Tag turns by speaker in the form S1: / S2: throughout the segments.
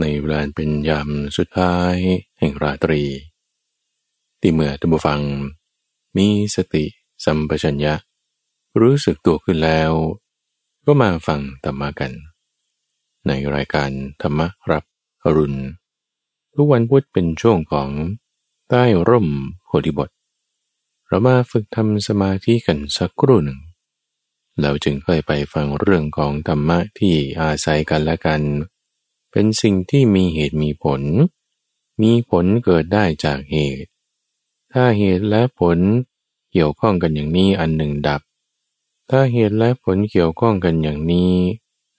S1: ในเวลาเป็นยามสุดท้ายแห่งราตรี ที่เมื่อท่านผู้ฟัง มีสติสัมปชัญญะ รู้สึกตัวขึ้นแล้ว ก็มาฟังธรรมะกัน ในรายการธรรมรับอรุณ ทุกวันพุธเป็นช่วงของใต้ร่มโพธิบท เรามาฝึกทำสมาธิกันสักครู่หนึ่งแล้วจึงค่อยไปฟังเรื่องของธรรมะที่อาศัยกันและกัน เป็นสิ่งที่มีเหตุมีผล มีผลเกิดได้จากเหตุ ถ้าเหตุและผลเกี่ยวข้องกันอย่างนี้อันหนึ่งดับ ถ้าเหตุและผลเกี่ยวข้องกันอย่างนี้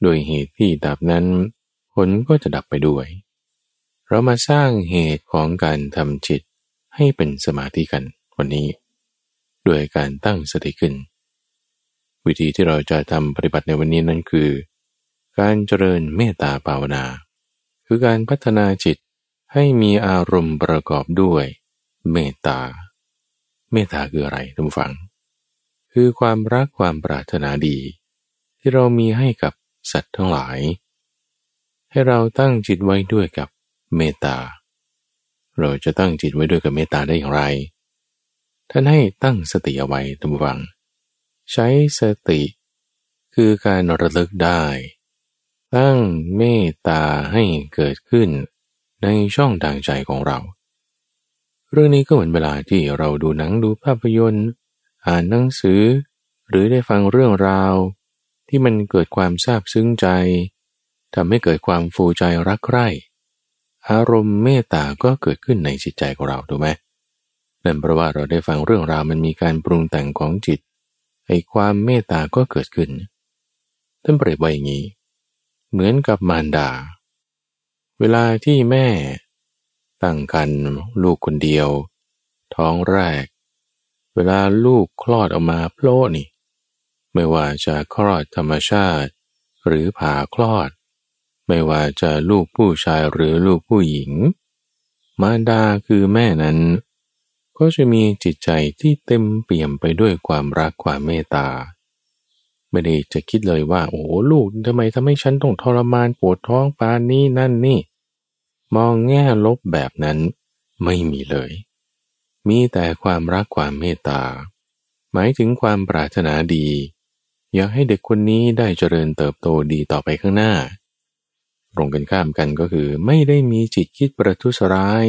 S1: โดยเหตุที่ดับนั้น ผลก็จะดับไปด้วย เรามาสร้างเหตุของการทำจิตให้เป็นสมาธิกันวันนี้ โดยการตั้งสติขึ้น วิธีที่เราจะทำปฏิบัติในวันนี้นั้นคือ การเจริญเมตตาภาวนา คือการพัฒนาจิตให้มีอารมณ์ประกอบด้วยเมตตา เมตตาคืออะไรทุกฝัง คือความรักความปรารถนาดี ที่เรามีให้กับสัตว์ทั้งหลาย ให้เราตั้งจิตไว้ด้วยกับเมตตา เราจะตั้งจิตไว้ด้วยกับเมตตาได้อย่างไร ท่านให้ตั้งสติเอาไว้ทุกฝัง ใช้สติ คือการระลึกได้ ตั้งเมตตาให้เกิดขึ้นในช่องทางใจของเรา เรื่องนี้ก็เหมือนเวลาที่เราดูหนังดูภาพยนตร์ อ่านหนังสือ หรือได้ฟังเรื่องราว ที่มันเกิดความซาบซึ้งใจทำให้เกิดความฟูใจรักใคร่อารมณ์เมตตาก็เกิดขึ้นในจิตใจของเราถูกไหมนั่นเพราะว่าเราได้ฟังเรื่องราวมันมีการปรุงแต่งของจิตไอ้ความเมตตาก็เกิดขึ้นท่านเปรียบไว้อย่างนี้ เหมือนกับมารดา เวลาที่แม่ตั้งกันลูกคนเดียว ท้องแรก เวลาลูกคลอดออกมาโผล่นี่ ไม่ว่าจะคลอดธรรมชาติ หรือผ่าคลอด ไม่ว่าจะลูกผู้ชายหรือลูกผู้หญิง มารดาคือแม่นั้น ก็จะมีจิตใจที่เต็มเปี่ยมไปด้วยความรักความเมตตา ไม่ได้จะคิดเลยว่า โอ้ลูกทำไมทำให้ฉันต้องทรมานปวดท้องปานนี้นั่นนี่ มองแง่ลบแบบนั้นไม่มีเลย มีแต่ความรักความเมตตา หมายถึงความปรารถนาดี อยากให้เด็กคนนี้ได้เจริญเติบโตดีต่อไปข้างหน้า ตรงกันข้ามกันก็คือไม่ได้มีจิตคิดประทุษร้าย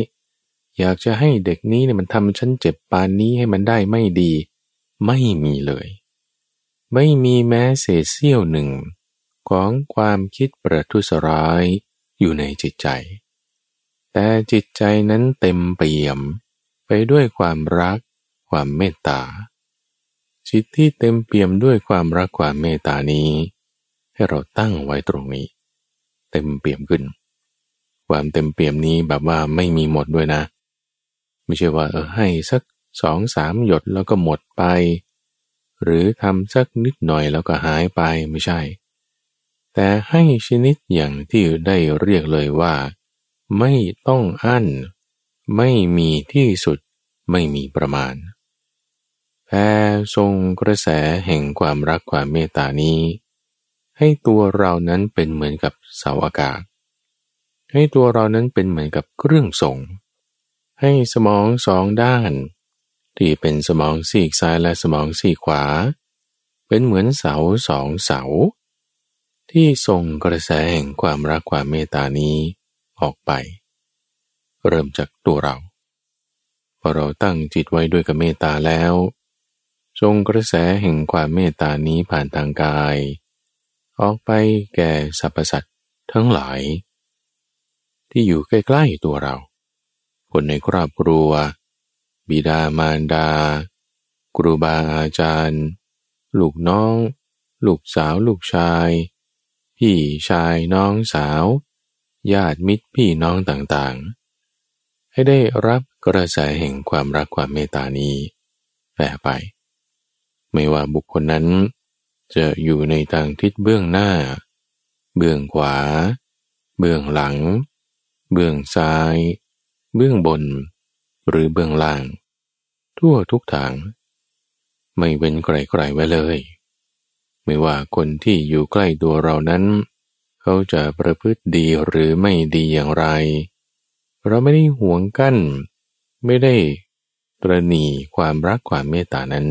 S1: อยากจะให้เด็กนี้เนี่ยมันทำฉันเจ็บปานนี้ให้มันได้ไม่ดี ไม่มีเลย ไม่มีแม้เศษเสี้ยวหนึ่ง ของความคิดประทุษร้ายอยู่ในจิตใจ แต่จิตใจนั้นเต็มเปี่ยม ไปด้วยความรัก ความเมตตา จิตที่เต็มเปี่ยมด้วยความรักความเมตตานี้ ให้เราตั้งไว้ตรงนี้ เต็มเปี่ยมขึ้น ความเต็มเปี่ยมนี้แบบว่าไม่มีหมดด้วยนะ ไม่ใช่ว่าเออให้สักสองสามหยดแล้วก็หมดไป หรือทำสักนิดหน่อยแล้วก็หายไปไม่ใช่ แต่ให้ชนิดอย่างที่ได้เรียกเลยว่า ไม่ต้องอั้น ไม่มีที่สุดไม่มีประมาณแพ่ทรงกระแสแห่งความรักความเมตตานี้ ให้ตัวเรานั้นเป็นเหมือนกับเสาอากาศ ให้ตัวเรานั้นเป็นเหมือนกับเครื่องส่ง ให้สมองสองด้าน ที่เป็นสมองซีกซ้ายและสมองซีกขวา เป็นเหมือนเสาสองเสา ที่ส่งกระแสแห่งความรักความเมตตานี้ออกไป เริ่มจากตัวเราพอเราตั้งจิตไว้ด้วยกับเมตตาแล้วส่งกระแสแห่งความเมตตานี้ผ่านทางกาย ออกไปแก่สรรพสัตว์ทั้งหลาย ที่อยู่ใกล้ๆตัวเรา คนในครอบครัว บิดามารดา ครูบาอาจารย์ ลูกน้อง ลูกสาวลูกชาย พี่ชายน้องสาว ญาติมิตรพี่น้องต่างๆ ให้ได้รับกระแสแห่งความรักความเมตตานี้แผ่ไป ไม่ว่าบุคคลนั้น จะอยู่ในทางทิศเบื้องหน้า เบื้องขวา เบื้องหลัง เบื้องซ้าย เบื้องบน หรือเบื้องล่าง ทั่วทุกทาง ไม่เว้นใครๆไว้เลย ไม่ว่าคนที่อยู่ใกล้ตัวเรานั้น เขาจะประพฤติดีหรือไม่ดีอย่างไร เราไม่ได้หวงกั้น ไม่ได้ตรณีความรักความเมตตานั้น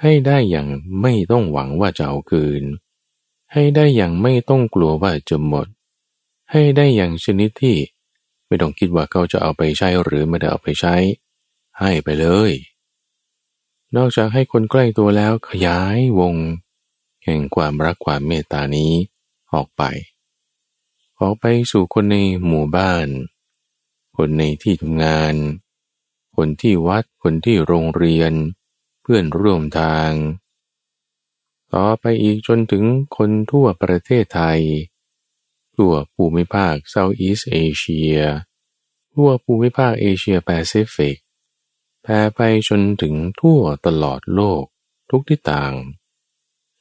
S1: ให้ได้อย่างไม่ต้องหวังว่าจะเอาคืน ให้ได้อย่างไม่ต้องกลัวว่าจะหมด ให้ได้อย่างชนิดที่ ไม่ต้องคิดว่าเขาจะเอาไปใช้หรือไม่ได้เอาไปใช้ ให้ไปเลย นอกจากให้คนใกล้ตัวแล้วขยายวง แห่งความรักความเมตตานี้ออกไป ออกไปสู่คนในหมู่บ้าน คนในที่ทำงาน คนที่วัดคนที่โรงเรียน เพื่อนร่วมทาง ต่อไปอีกจนถึงคนทั่วประเทศไทย ทั่วภูมิภาคเซาท์อีสเอเชียทั่วภูมิภาคเอเชียแปซิฟิกแผ่ไปจนถึงทั่วตลอดโลกทุกทิศต่าง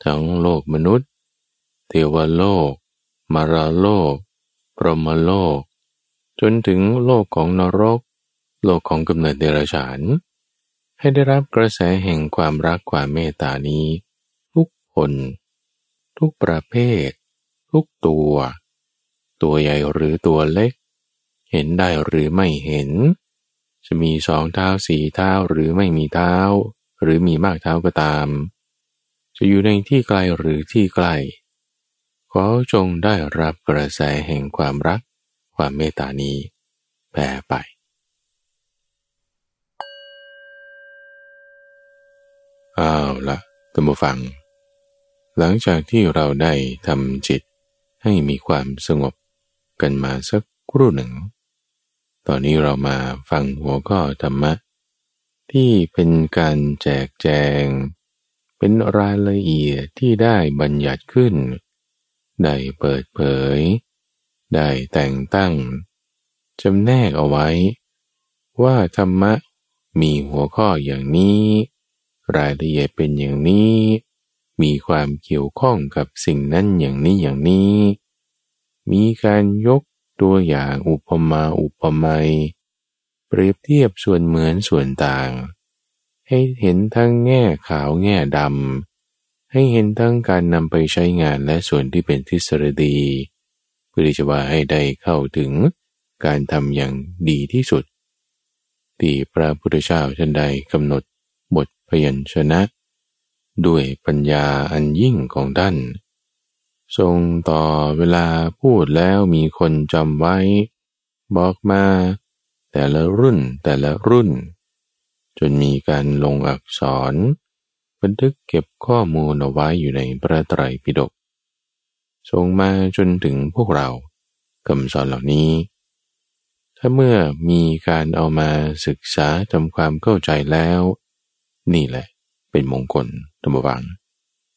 S1: ทั้งโลกมนุษย์ เทวโลก มาราโลกปรหมโลก จนถึงโลกของนรก โลกของกำเนิดเดรัจฉาน ให้ได้รับกระแสแห่งความรักความเมตตานี้ ทุกคน ทุกประเภท ทุกตัว ตัวใหญ่หรือตัวเล็ก เห็นได้หรือไม่เห็น จะมีสองเท้าสี่เท้าหรือไม่มีเท้า หรือมีมากเท้าก็ตาม จะอยู่ในที่ไกลหรือที่ใกล้ขอจงได้รับกระแสแห่งความรัก ความเมตตานี้แผ่ไปอ้าวละตัมบูฟัง หลังจากที่เราได้ทำจิตให้มีความสงบ กันมาสักครู่หนึ่ง ตอนนี้เรามาฟังหัวข้อธรรมะ ที่เป็นการแจกแจง เป็นรายละเอียดที่ได้บัญญัติขึ้น ได้เปิดเผย ได้แต่งตั้งจำแนกเอาไว้ ว่าธรรมะมีหัวข้ออย่างนี้ รายละเอียดเป็นอย่างนี้ มีความเกี่ยวข้องกับสิ่งนั้นอย่างนี้อย่างนี้ มีการยกตัวอย่างอุปมาอุปไมยเปรียบเทียบส่วนเหมือนส่วนต่าง ให้เห็นทั้งแง่ขาวแง่ดำให้เห็นทั้งการนำไปใช้งานและส่วนที่เป็นทฤษฎีเพื่อที่จะว่าให้ได้เข้าถึงการทำอย่างดีที่สุด ที่พระพุทธเจ้าท่านใดกำหนดบทพยัญชนะ ด้วยปัญญาอันยิ่งของท่าน ทรงต่อเวลาพูดแล้วมีคนจำไว้ บอกมา แต่ละรุ่นแต่ละรุ่น จนมีการลงอักษร บันทึกเก็บข้อมูลเอาไว้อยู่ในพระไตรปิฎกส่งมาจนถึงพวกเราคำสอนเหล่านี้ ถ้าเมื่อมีการเอามาศึกษาทำความเข้าใจแล้ว นี่แหละ เป็นมงคลธรรมวัง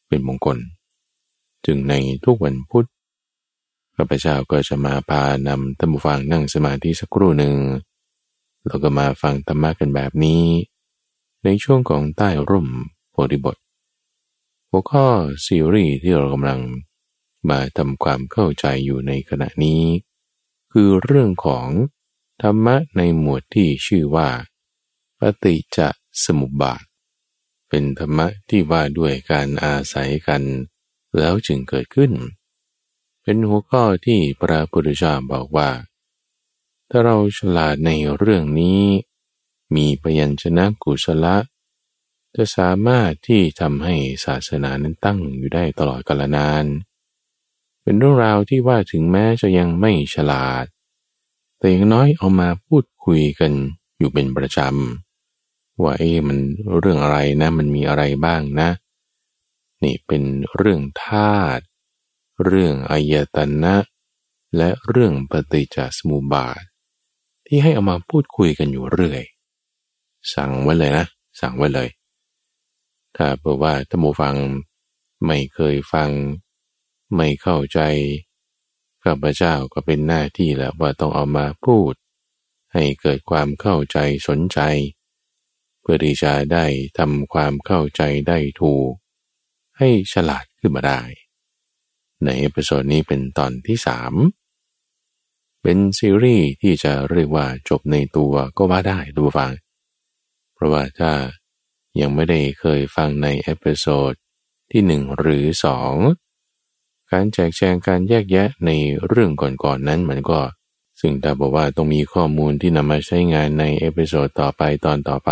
S1: เป็นมงคล จึงในทุกวันพุธข้าพเจ้าก็จะมาพานำธรรมฟังนั่งสมาธิสักครู่หนึ่งแล้วก็มาฟังธรรมะกันแบบนี้ ในช่วงของใต้ร่มโพธิบท หัวข้อซีรีส์ที่เรากำลังมาทำความเข้าใจอยู่ในขณะนี้ คือเรื่องของธรรมะในหมวดที่ชื่อว่า ปฏิจจสมุปบาท เป็นธรรมะที่ว่าด้วยการอาศัยกัน แล้วจึงเกิดขึ้น เป็นหัวข้อที่พระพุทธเจ้าบอกว่า ถ้าเราฉลาดในเรื่องนี้ มีพยัญชนะกุศลจะสามารถที่ทำให้ศาสนานั้นตั้งอยู่ได้ตลอดกาลนาน เป็นเรื่องราวที่ว่าถึงแม้จะยังไม่ฉลาด แต่อย่างน้อยเอามาพูดคุยกันอยู่เป็นประจำว่าเอ๊มันเรื่องอะไรนะมันมีอะไรบ้างนะ นี่เป็นเรื่องธาตุเรื่องอายตนะ และเรื่องปฏิจจสมุปบาท ที่ให้เอามาพูดคุยกันอยู่เรื่อย สั่งไว้เลยนะ สั่งไว้เลย ถ้าเผื่อว่าท่านผู้ฟังไม่เคยฟัง ไม่เข้าใจข้าพเจ้าก็เป็นหน้าที่แล้วว่าต้องเอามาพูด ให้เกิดความเข้าใจสนใจ เพื่อที่จะได้ทำความเข้าใจได้ถูก ให้ฉลาดขึ้นมาได้ ใน episode นี้เป็นตอนที่สามเป็นซีรีส์ที่จะเรียกว่าจบในตัวก็ว่าได้ผู้ฟัง เพราะว่าถ้ายังไม่ได้เคยฟังใน episode ที่หนึ่งหรือสองการแจกแจงการแยกแยะในเรื่องก่อนๆนั้นมันก็ ซึ่งถ้าบอกว่าต้องมีข้อมูลที่นำมาใช้งานใน episode ต่อไปตอนต่อไป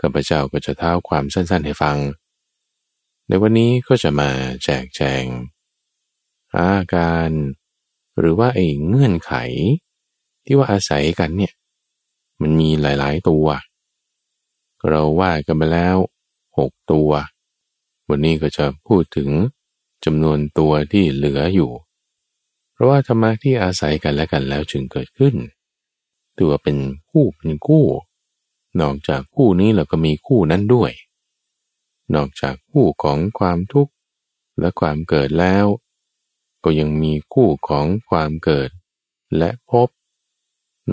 S1: ข้าพเจ้าก็จะเท้าความสั้นๆให้ฟัง ในวันนี้ก็จะมาแจกแจง อาการหรือว่าไอ้เงื่อนไข ที่ว่าอาศัยกันเนี่ย มันมีหลาย ๆ ตัว เราว่ากันไปแล้วหกตัว วันนี้ก็จะพูดถึงจำนวนตัวที่เหลืออยู่ เพราะว่าธรรมะที่อาศัยกันและกันแล้วจึงเกิดขึ้น ตัวเป็นคู่เป็นคู่ นอกจากคู่นี้เราก็มีคู่นั้นด้วย นอกจากคู่ของความทุกข์และความเกิดแล้ว ก็ยังมีคู่ของความเกิดและพบ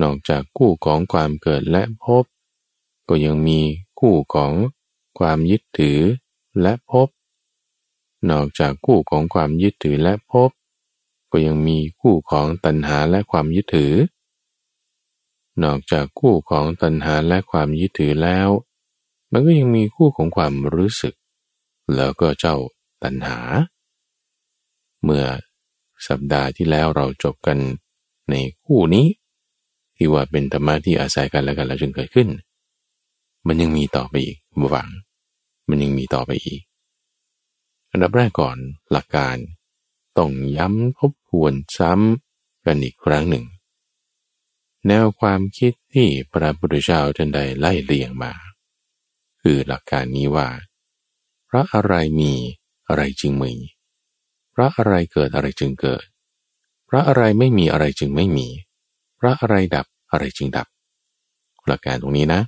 S1: นอกจากคู่ของความเกิดและพบ ก็ยังมีคู่ของความยึดถือและพบ นอกจากคู่ของความยึดถือและพบ ก็ยังมีคู่ของตัณหาและความยึดถือ นอกจากคู่ของตัณหาและความยึดถือแล้ว มันก็ยังมีคู่ของความรู้สึก แล้วก็เจ้าตัณหา เมื่อสัปดาห์ที่แล้วเราจบกันในคู่นี้ ที่ว่าเป็นธรรมะที่อาศัยกันและกันแล้วจึงเกิดขึ้น มันยังมีต่อไปอีกบวัง มันยังมีต่อไปอีก อันดับแรกก่อนหลักการต้องย้ำทบทวนซ้ำกันอีกครั้งหนึ่ง แนวความคิดที่พระพุทธเจ้าท่านใดไล่เลียงมา คือหลักการนี้ว่าพระอะไรมีอะไรจึงมีพระอะไรเกิดอะไรจึงเกิดพระอะไรไม่มีอะไรจึงไม่มีพระอะไรดับอะไรจึงดับ หลักการตรงนี้นะ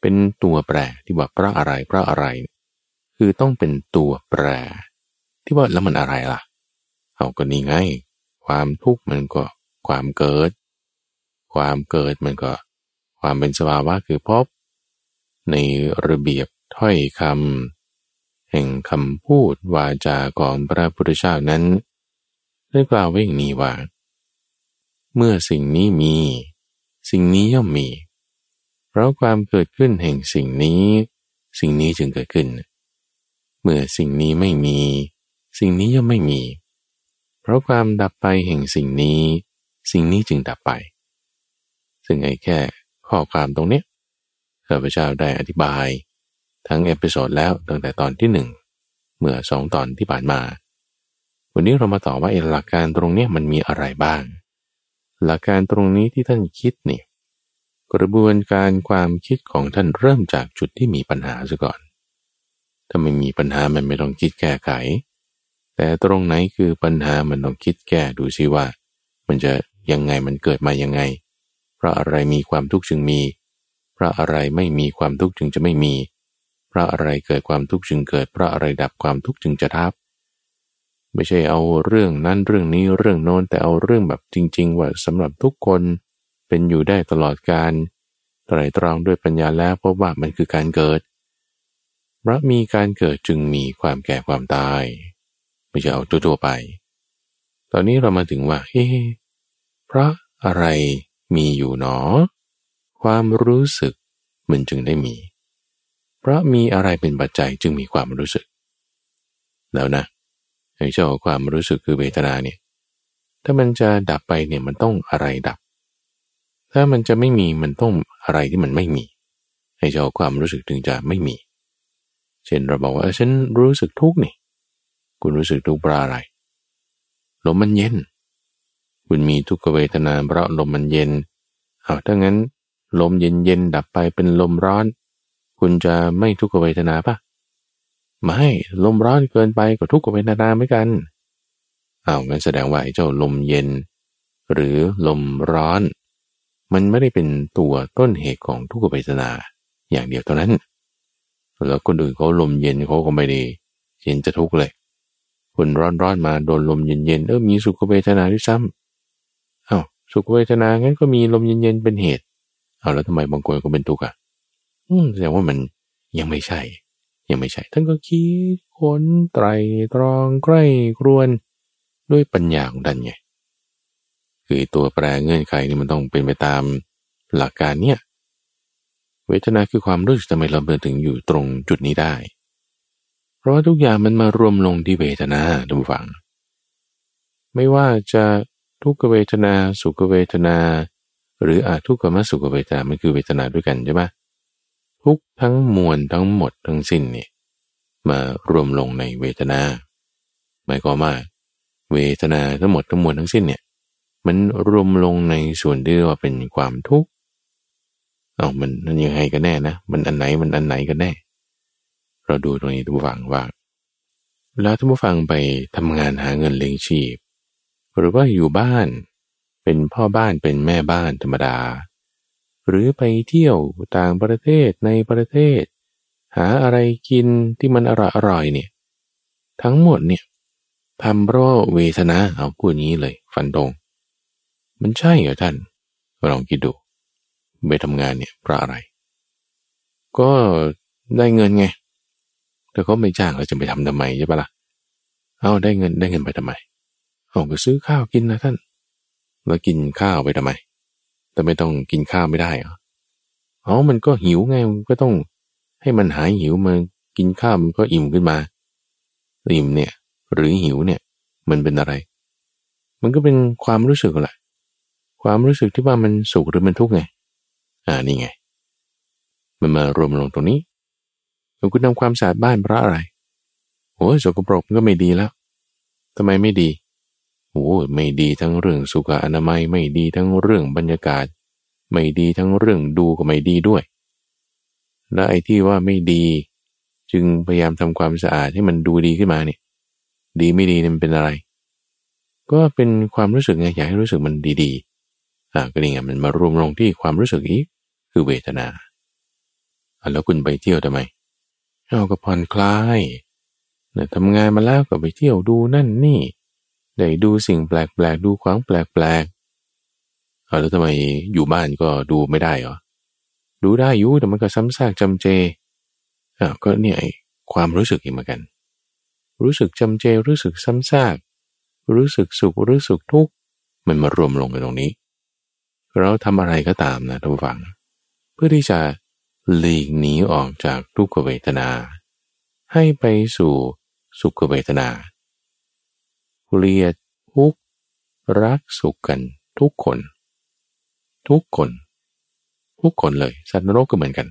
S1: เป็นตัวแปรที่ว่าพระอะไรพระอะไร คือต้องเป็นตัวแปร ที่ว่าแล้วมันอะไรล่ะ เอาก็นี่ไง ความทุกข์มันก็ความเกิด ความเกิดมันก็ ความเป็นสภาวะคือพบ ในระเบียบถ้อยคำแห่งคำพูดวาจาของพระพุทธเจ้านั้นได้กล่าวไว้อย่างนี้ว่า เมื่อสิ่งนี้มี สิ่งนี้ย่อมมี เพราะความเกิดขึ้นแห่งสิ่งนี้ สิ่งนี้จึงเกิดขึ้น เมื่อสิ่งนี้ไม่มี สิ่งนี้ย่อมไม่มี เพราะความดับไปแห่งสิ่งนี้ สิ่งนี้จึงดับไป ซึ่งไอ้แค่ข้อความตรงนี้ ข้าพเจ้าได้อธิบาย ทั้ง episode แล้วตั้งแต่ตอนที่หนึ่งเมื่อสองตอนที่ผ่านมา วันนี้เรามาต่อว่าไอ้หลักการตรงนี้มันมีอะไรบ้าง หลักการตรงนี้ที่ท่านคิดนี่กระบวนการความคิดของท่านเริ่มจากจุดที่มีปัญหาซะก่อน ถ้าไม่มีปัญหามันไม่ต้องคิดแก้ไข แต่ตรงไหนคือปัญหามันต้องคิดแก้ดูซิว่า มันจะยังไงมันเกิดมายังไง เพราะอะไรมีความทุกข์จึงมี ราะอะไรไม่มีความทุกข์จึงจะไม่มี เพราะอะไรเกิดความทุกข์จึงเกิด เพราะอะไรดับความทุกข์จึงจะทับ ไม่ใช่เอาเรื่องนั้นเรื่องนี้เรื่องโน้นแต่เอาเรื่องแบบจริง ๆ ว่าสำหรับทุกคนเป็นอยู่ได้ตลอดการไตรตรองด้วยปัญญาแล้วพบว่ามันคือการเกิดพราะมีการเกิดจึงมีความแก่ความตาย ไม่ใช่เอาตัวๆไป ตอนนี้เรามาถึงว่าเอ๊เพราะอะไรมีอยู่หนอ ความรู้สึกมันจึงได้มี เพราะมีอะไรเป็นปัจจัยจึงมีความรู้สึก แล้วนะไอ้เจ้าความรู้สึกคือเวทนาเนี่ย ถ้ามันจะดับไปเนี่ยมันต้องอะไรดับ ถ้ามันจะไม่มีมันต้องอะไรที่มันไม่มีให้เจ้าความรู้สึกถึงจะไม่มี เช่นเราบอกว่าฉันรู้สึกทุกข์นี่ คุณรู้สึกทุกข์เพราะอะไรลมมันเย็น คุณมีทุกขเวทนาเพราะลมมันเย็นเอาถ้างั้น ลมเย็นเย็นดับไปเป็นลมร้อน คุณจะไม่ทุกขเวทนาปะไม่ลมร้อนเกินไปก็ทุกขเวทนาเหมือนกันอ้าวงั้นแสดงว่าไอ้เจ้าลมเย็น หรือลมร้อน มันไม่ได้เป็นตัวต้นเหตุของทุกขเวทนาอย่างเดียวเท่านั้น แล้วคนอื่นเขาลมเย็นเขาก็ไม่ได้เห็นจะทุกข์เลย คนร้อนๆมาโดนลมเย็นๆเออมีสุขเวทนาด้วยซ้ำอา้าวสุขเวทนางั้นก็มีลมเย็นๆเป็นเหตุ เอาแล้วทำไมบางคนก็เป็นทุกข์อะแสดงว่ามันยังไม่ใช่ ยังไม่ใช่ ท่านก็คิดค้นไตรตรองใกล้ครวนด้วยปัญญาของท่านไงคือตัวแปรเงื่อนไขนี่มันต้องเป็นไปตามหลักการเนี่ยเวทนาคือความรู้สึกทำไมเราเดินถึงอยู่ตรงจุดนี้ได้ เพราะว่าทุกอย่างมันมารวมลงที่เวทนาดูฟัง ไม่ว่าจะทุกขเวทนา สุขเวทนา หรืออาทุกขมสุขเวทนา มันคือเวทนาด้วยกันใช่ไหมทุกทั้งมวลทั้งหมดทั้งสิ้นเนี่ยมารวมลงในเวทนา หมายความว่าเวทนาทั้งหมดทั้งมวลทั้งสิ้นเนี่ยมันรวมลงในส่วนที่ว่าเป็นความทุกข์เอามันนั่นยังไงกันแน่นะ มันอันไหนมันอันไหนกันแน่ เราดูตรงนี้ทุกฝังว่าแล้วทุกฝังไปทำงานหาเงินเลี้ยงชีพ หรือว่าอยู่บ้าน เป็นพ่อบ้านเป็นแม่บ้านธรรมดา หรือไปเที่ยวต่างประเทศในประเทศ หาอะไรกินที่มันอร่อยอร่อยเนี่ย ทั้งหมดเนี่ยทำเพราะเวทนาเอาพูดนี้เลยฟันตรงมันใช่เหรอท่านลองคิดดูไปทำงานเนี่ยเพราะอะไร ก็ได้เงินไงแต่เขาไม่จ้างเราจะไปทำทำไมใช่ปะละ่ะเอาได้เงินได้เงินไปทำไมเอาไปซื้อข้าวกินนะท่าน แล้วกินข้าวไปทำไม แต่ไม่ต้องกินข้าวไม่ได้เหรออ๋อมันก็หิวไงมันก็ต้องให้มันหายหิวมากินข้าวมันก็อิ่มขึ้นมา อิ่มเนี่ย หรือหิวเนี่ย มันเป็นอะไร มันก็เป็นความรู้สึกแหละ ความรู้สึกที่ว่ามันสุขหรือมันทุกข์ไง อ่านี่ไง มันมารวมลงตรงนี้คุณทำความสะอาดบ้านเพราะอะไรโอ้ยสกปรกก็ไม่ดีแล้วทำไมไม่ดี โอ้ไม่ดีทั้งเรื่องสุขอนามัยไม่ดีทั้งเรื่องบรรยากาศ ไม่ดีทั้งเรื่องดูก็ไม่ดีด้วย และไอ้ที่ว่าไม่ดี จึงพยายามทำความสะอาดให้มันดูดีขึ้นมาเนี่ย ดีไม่ดีมันเป็นอะไร ก็เป็นความรู้สึกไงอยากให้รู้สึกมันดีๆอ่าก็นี่ไงมันมารวมลงที่ความรู้สึกอีกคือเวทนาอ่าแล้วคุณไปเที่ยวทำไมเอาก็ผ่อนคลายเนี่ยทำงานมาแล้วก็ไปเที่ยวดูนั่นนี่ ได้ดูสิ่งแปลกๆ ดูของแปลกๆเอาแล้วทำไมอยู่บ้านก็ดูไม่ได้เหรอ ดูได้อยู่แต่มันก็ซ้ำซากจำเจอ่าก็เนี่ยความรู้สึกอีกเหมือนกัน รู้สึกจำเจ รู้สึกซ้ำซาก รู้สึกสุข รู้สึกทุกข์ มันมารวมลงกันตรงนี้ เราทำอะไรก็ตามนะท่านฟัง เพื่อที่จะหลีกหนีออกจากทุกขเวทนา ให้ไปสู่สุขเวทนา เกลียดทุกรักสุขกันทุกคน ทุกคน ทุกคนเลย สัตว์นรกก็เหมือนกัน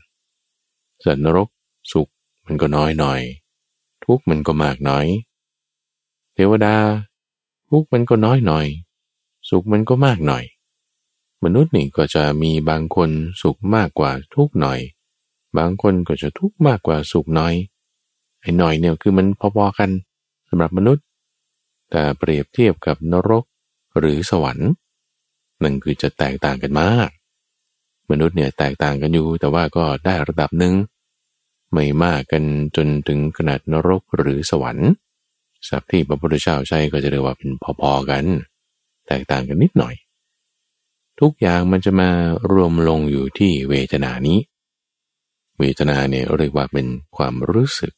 S1: สัตว์นรกสุขมันก็น้อยหน่อย ทุกมันก็มากน้อย เทวดา ทุกมันก็น้อยหน่อย สุขมันก็มากหน่อย มนุษย์นี่ก็จะมีบางคนสุขมากกว่าทุกหน่อย บางคนก็จะทุกมากกว่าสุขน้อยไอ้หน่อยเนี่ยคือมันพอๆกันสำหรับมนุษย์ แต่เปรียบเทียบกับนรกหรือสวรรค์นั่นคือจะแตกต่างกันมาก มนุษย์เนี่ยแตกต่างกันอยู่ แต่ว่าก็ได้ระดับหนึ่งไม่มากกันจนถึงขนาดนรกหรือสวรรค์สับที่พระพุทธเจ้าใช้ก็จะเรียกว่าเป็นพอๆกัน แตกต่างกันนิดหน่อย ทุกอย่างมันจะมารวมลงอยู่ที่เวทนานี้ เวทนาเนี่ยเรียกว่าเป็นความรู้สึก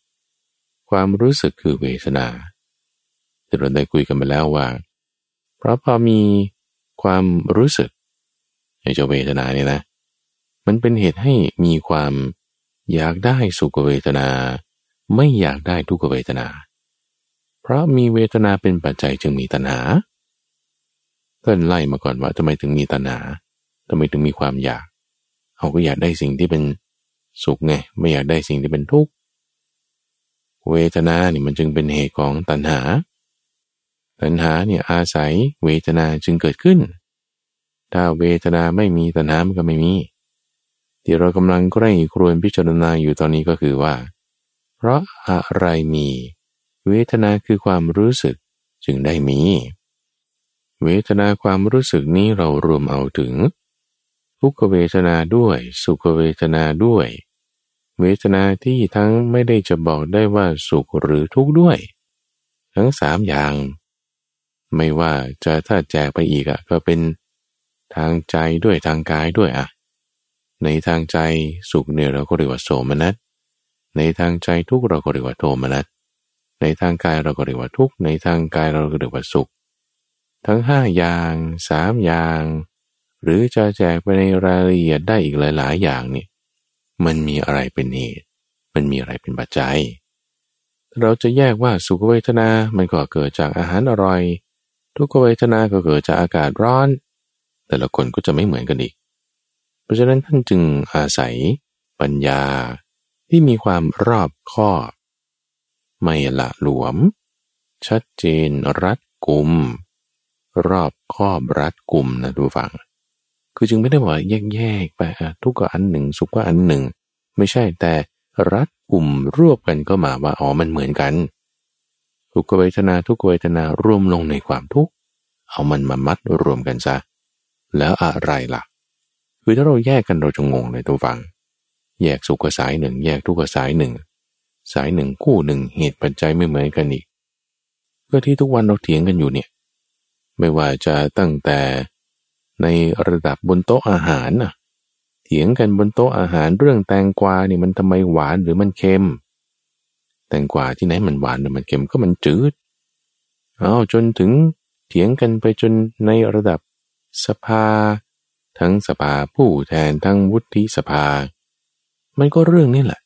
S1: ความรู้สึกคือเวทนา ที่เราได้คุยกันไปแล้วว่า เพราะพอมีความรู้สึกในเจ้าเวทนาเนี่ยนะ มันเป็นเหตุให้มีความอยากได้สุขเวทนา ไม่อยากได้ทุกขเวทนา เพราะมีเวทนาเป็นปัจจัยจึงมีตัณหาก็ไล่มาก่อนว่าทำไมถึงมีตัณหาทำไมถึงมีความอยากเขาก็อยากได้สิ่งที่เป็นสุขไงไม่อยากได้สิ่งที่เป็นทุกข์เวทนาเนี่ยมันจึงเป็นเหตุของตัณหา ตัณหาเนี่ยอาศัยเวทนาจึงเกิดขึ้น ถ้าเวทนาไม่มีตัณหามันก็ไม่มี ที่เรากำลังใกล้ครวนพิจารณาอยู่ตอนนี้ก็คือว่า เพราะอะไรมี เวทนาคือความรู้สึกจึงได้มี เวทนาความรู้สึกนี้เรารวมเอาถึง ทุกขเวทนาด้วย สุขเวทนาด้วย เวทนาที่ทั้งไม่ได้จะบอกได้ว่าสุขหรือทุกข์ด้วย ทั้งสามอย่าง ไม่ว่าจะถ้าแจกไปอีกอะก็เป็นทางใจด้วยทางกายด้วยอะในทางใจสุขเนี่ยเราก็เรียกว่าโสมนัสในทางใจทุกเราก็เรียกว่าโทมนัสในทางกายเราก็เรียกว่าทุกในทางกายเราก็เรียกว่าสุข ทั้งห้าอย่างสามอย่าง หรือจะแจกไปในรายละเอียดได้อีกหลาย ๆ อย่างนี่มันมีอะไรเป็นเหตุ มันมีอะไรเป็นปัจจัย เราจะแยกว่าสุขเวทนา มันก็เกิดจากอาหารอร่อย ทุกขเวทนาก็เกิดจากอากาศร้อน แต่ละคนก็จะไม่เหมือนกันอีก เพราะฉะนั้นท่านจึงอาศัยปัญญาที่มีความรอบคอบ ไม่ละหลวม ชัดเจนรัดกุม รอบคอบรัดกุมนะดูฟัง คือจึงไม่ได้ว่าแยกๆไปทุกข์ก็อันหนึ่ง สุขก็อันหนึ่ง ไม่ใช่แต่รัดกุมรวบกันก็มาว่าอ๋อมันเหมือนกัน ทุกเวทนาทุกเวทนารวมลงในความทุกข์เอามันมามัดรวมกันซะ แล้วอะไรล่ะ คือถ้าเราแยกกันเราจะงงเลยตัวฟัง แยกสุขสายหนึ่ง แยกทุกสายหนึ่ง สายหนึ่งคู่หนึ่งเหตุปัจจัยไม่เหมือนกันอีกก็ที่ทุกวันเราเถียงกันอยู่เนี่ย ไม่ว่าจะตั้งแต่ในระดับบนโต๊ะอาหารน่ะเถียงกันบนโต๊ะอาหารเรื่องแตงกวานี่มันทำไมหวานหรือมันเค็ม ตงกวาที่ไหนมันหวานหรือมันเค็มก็มันจืดเอาจนถึงเถียงกันไปจนในระดับสภา ทั้งสภาผู้แทนทั้งวุฒิสภา มันก็เรื่องนี้แหละ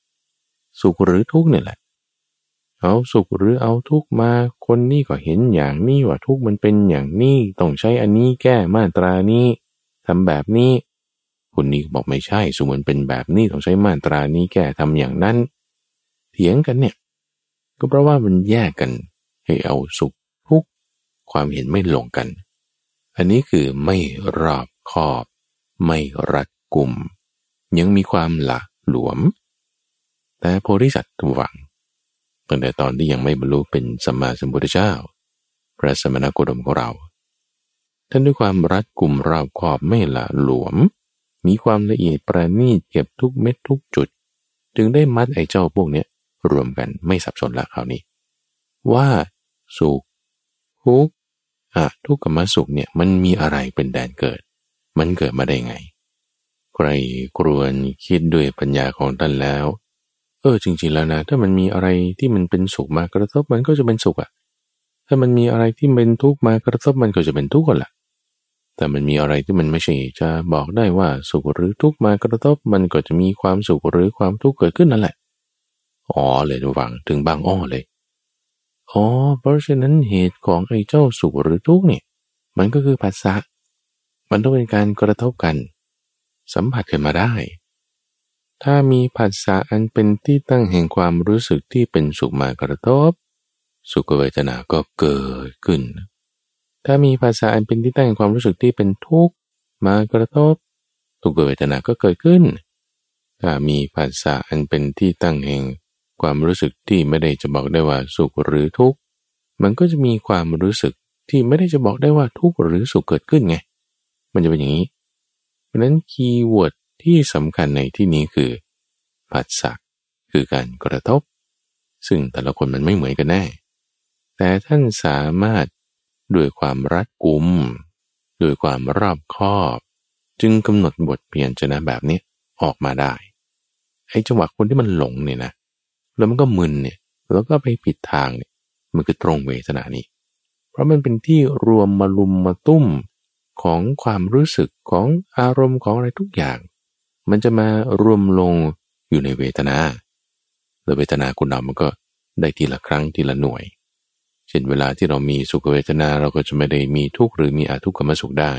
S1: สุขหรือทุกข์เนี่ยแหละ เอาสุขหรือเอาทุกข์มาคนนี้ก็เห็นอย่างนี้ว่าทุกข์มันเป็นอย่างนี้ต้องใช้อันนี้แก้มาตรานี้ทำแบบนี้คนนี้บอกไม่ใช่สุขมันเป็นแบบนี้ต้องใช้มาตรานี้แก้ทำอย่างนั้น เถียงกันเนี่ย ก็เพราะว่ามันแยกกันให้เอาสุขทุกข์ความเห็นไม่ลงกัน อันนี้คือไม่รอบคอบ ไม่รัดกุม ยังมีความหละหลวม แต่โพธิสัตว์ทุวังตั้งแต่ตอนที่ยังไม่บรรลุเป็นสัมมาสัมพุทธเจ้า พระสมณโคดมของเราท่านด้วยความรัดกลุ่มรอบขอบไม่ละหลวม มีความละเอียดประณีตเก็บทุกเม็ดทุกจุด จึงได้มัดไอ้เจ้าพวกเนี้ย รวมกันไม่สับสนละคราวนี้ ว่าสุขทุกอะทุกขมสุขเนี่ยมันมีอะไรเป็นแดนเกิด มันเกิดมาได้ไง ใครกรวนคิดด้วยปัญญาของท่านแล้ว เออจริงๆแล้วนะถ้ามันมีอะไรที่มันเป็นสุขมากระทบมันก็จะเป็นสุขอะถ้ามันมีอะไรที่เป็นทุกข์มากระทบมันก็จะเป็นทุกข์กันละแต่มันมีอะไรที่มันไม่ใช่จะบอกได้ว่าสุขหรือทุกข์มากระทบมันก็จะมีความสุขหรือความทุกข์เกิดขึ้นนั่นแหละ อ๋อเลยระวังถึงบางอ้อเลยอ๋อเพราะฉะนั้นเหตุของไอ้เจ้าสุขหรือทุกข์เนี่ย มันก็คือภาษามันต้องเป็นการกระทบกัน สัมผัสกันมาได้ ถ้ามีผัสสะอันเป็นที่ตั้งแห่งความรู้สึกที่เป็นสุขมากระทบ สุขเวทนาก็เกิดขึ้น ถ้ามีภาษาอันเป็นที่ตั้งแห่งความรู้สึกที่เป็นทุกข์มากระทบ ทุกขเวทนาก็เกิดขึ้น ถ้ามีผัสสะอันเป็นที่ตั้งแห่ง ความรู้สึกที่ไม่ได้จะบอกได้ว่าสุขหรือทุกข์มันก็จะมีความรู้สึกที่ไม่ได้จะบอกได้ว่าทุกข์หรือสุขเกิดขึ้นไง มันจะเป็นอย่างนี้ เพราะนั้น keyword ที่สำคัญในที่นี้คือผัสสะคือการกระทบ ซึ่งแต่ละคนมันไม่เหมือนกันแน่ แต่ท่านสามารถด้วยความรัดกุมด้วยความรอบคอบ จึงกำหนดบทเปลี่ยนชนะแบบนี้ออกมาได้ไอ้จังหวะคนที่มันหลงเนี่ยนะ แล้วมันก็มึนเนี่ยแล้วก็ไปผิดทางเนี่ยมันคือตรงเวทนานี้ เพราะมันเป็นที่รวมมาลุมมาตุ้มของความรู้สึกของอารมณ์ของอะไรทุกอย่าง มันจะมารวมลงอยู่ในเวทนาแล้วเวทนาคุณเรามันก็ได้ทีละครั้งทีละหน่วย เช่นเวลาที่เรามีสุขเวทนาเราก็จะไม่ได้มีทุกข์หรือมีอาทุกขมสุขได้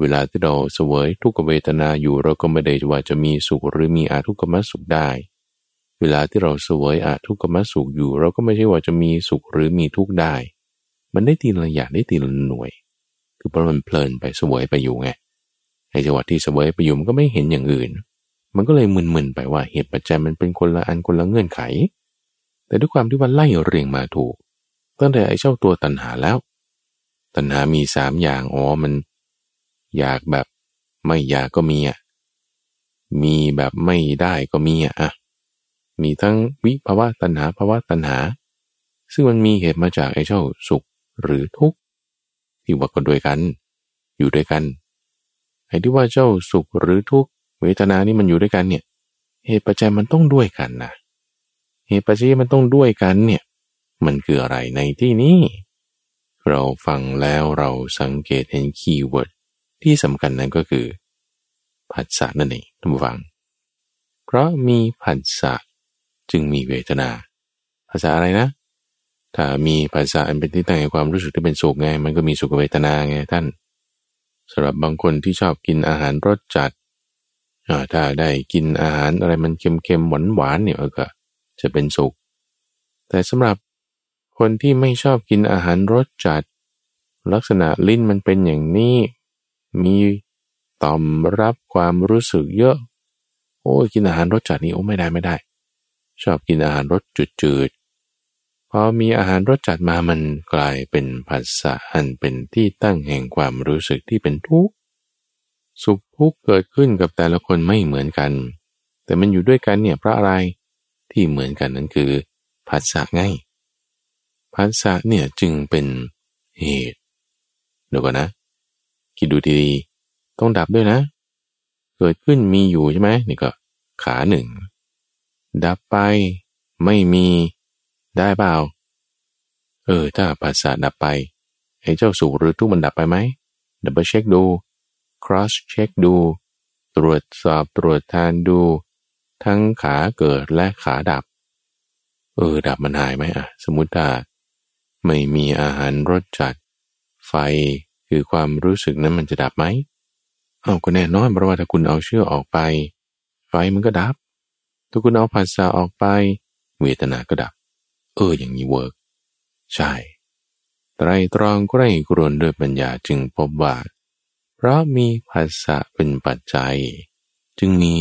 S1: เวลาที่เราเสวยทุกขเวทนาอยู่เราก็ไม่ได้ว่าจะมีสุขหรือมีอาทุกขมสุขได้ เวลาที่เราสวยอาทุกขมสุขอยู่ เราก็ไม่ใช่ว่าจะมีสุขหรือมีทุกข์ได้ มันได้ทีละอย่างได้ทีละหน่วย คือเพราะมันเพลินไปสวยไปอยู่ไงในจังหวะที่สวยไปอยู่มันก็ไม่เห็นอย่างอื่น มันก็เลยมึนๆไปว่าเหตุปัจจัยมันเป็นคนละอันคนละเงื่อนไข แต่ด้วยความที่ว่าไล่เรียงมาถูก ตั้งแต่ไอ้เจ้าตัวตัณหาแล้ว ตัณหามีสามอย่างอ๋อมัน อยากแบบไม่อยากก็มีอะมีแบบไม่ได้ก็มีอะ มีทั้งวิภาวะตัณหาภาวะตัณหา ซึ่งมันมีเหตุมาจากไอ้เจ้าสุขหรือทุกข์ที่ว่ากันด้วยกัน อยู่ด้วยกันไอ้ที่ว่าเจ้าสุขหรือทุกข์เวทนานี่มันอยู่ด้วยกันเนี่ย เหตุปัจจัยมันต้องด้วยกันนะเหตุปัจจัยมันต้องด้วยกันเนี่ย มันคืออะไรในที่นี้ เราฟังแล้วเราสังเกตเห็น keyword ที่สำคัญนั้นก็คือผัสสะนั่นเองท่านผู้ฟัง เพราะมีผัสสะ จึงมีเวทนา ผัสสะอะไรนะ ถ้ามีภาษาอันเป็นที่ตั้งแห่งความรู้สึกที่เป็นสุขไง มันก็มีสุขเวทนาไงท่านสำหรับบางคนที่ชอบกินอาหารรสจัดถ้าได้กินอาหารอะไรมันเค็มๆหวานๆเนี่ยก็จะเป็นสุข แต่สำหรับคนที่ไม่ชอบกินอาหารรสจัด ลักษณะลิ้นมันเป็นอย่างนี้ มีต่อมรับความรู้สึกเยอะ โอ้กินอาหารรสจัดนี่โอ้ไม่ได้ไม่ได้ ชอบกินอาหารรสจืดๆพอมีอาหารรสจัดมามันกลายเป็นภาษาอันเป็นที่ตั้งแห่งความรู้สึกที่เป็นทุกข์สุขทุกข์เกิดขึ้นกับแต่ละคนไม่เหมือนกัน แต่มันอยู่ด้วยกันเนี่ยเพราะอะไรที่เหมือนกันนั้นคือภาษาไงภาษาเนี่ยจึงเป็นเหตุเดี๋ยวก่อนนะ คิดดูดีๆต้องดับด้วยนะ เกิดขึ้นมีอยู่ใช่ไหมนี่ก็ขาหนึ่ง ดับไป ไม่มีได้เปล่า เออ ถ้าผัสสะดับไปไอ้เจ้าสุขหรือทุกข์มันดับไปไหม double check ดู cross check ดู ตรวจสอบตรวจทานดู ทั้งขาเกิดและขาดับ เออ ดับมันหายไหมอะ สมมติถ้าไม่มีอาหารรสจัด ไฟคือความรู้สึกนั้นมันจะดับไหมเอาก็แน่นอนเพราะว่าถ้าคุณเอาเชื่อออกไป ไฟมันก็ดับ ถ้าคุณเอาภาษาออกไป เวทนาก็ดับ เอออย่างนี้เวิร์กใช่ไตรตรองใกล้กรวนด้วยปัญญาจึงพบว่า เพราะมีภาษาเป็นปัจจัย จึงมี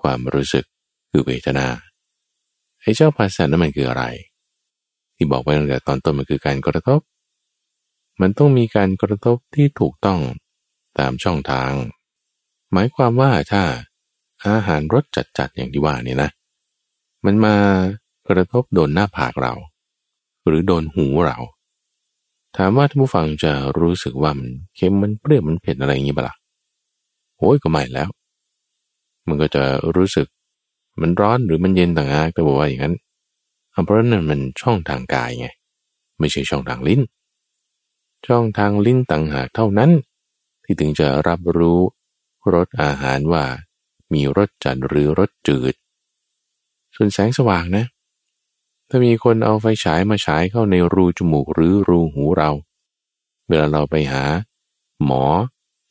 S1: ความรู้สึกคือเวทนาไอ้เจ้าภาษานั้นมันคืออะไร ที่บอกไว้ตั้งแต่ตอนต้นมันคือการกระทบ มันต้องมีการกระทบที่ถูกต้องตามช่องทาง หมายความว่าถ้า อาหารรสจัดๆอย่างที่ว่านี่นะ มันมากระทบโดนหน้าผากเรา หรือโดนหูเรา ถามว่าท่านผู้ฟังจะรู้สึกว่ามันเค็มมันเปรี้ยวมันเผ็ดอะไรอย่างนี้ปะละ่ะโอ้ยก็ไม่แล้ว มันก็จะรู้สึกมันร้อนหรือมันเย็นต่างหากแต่บอกว่าอย่างนั้นเพราะนั่นมันช่องทางกายไงไม่ใช่ช่องทางลิ้น ช่องทางลิ้นต่างหากเท่านั้น ที่ถึงจะรับรู้รสอาหารว่า มีรสจัดหรือรสจืด ส่วนแสงสว่างนะ ถ้ามีคนเอาไฟฉายมาฉายเข้าในรูจมูกหรือรูหูเรา เวลาเราไปหา หมอ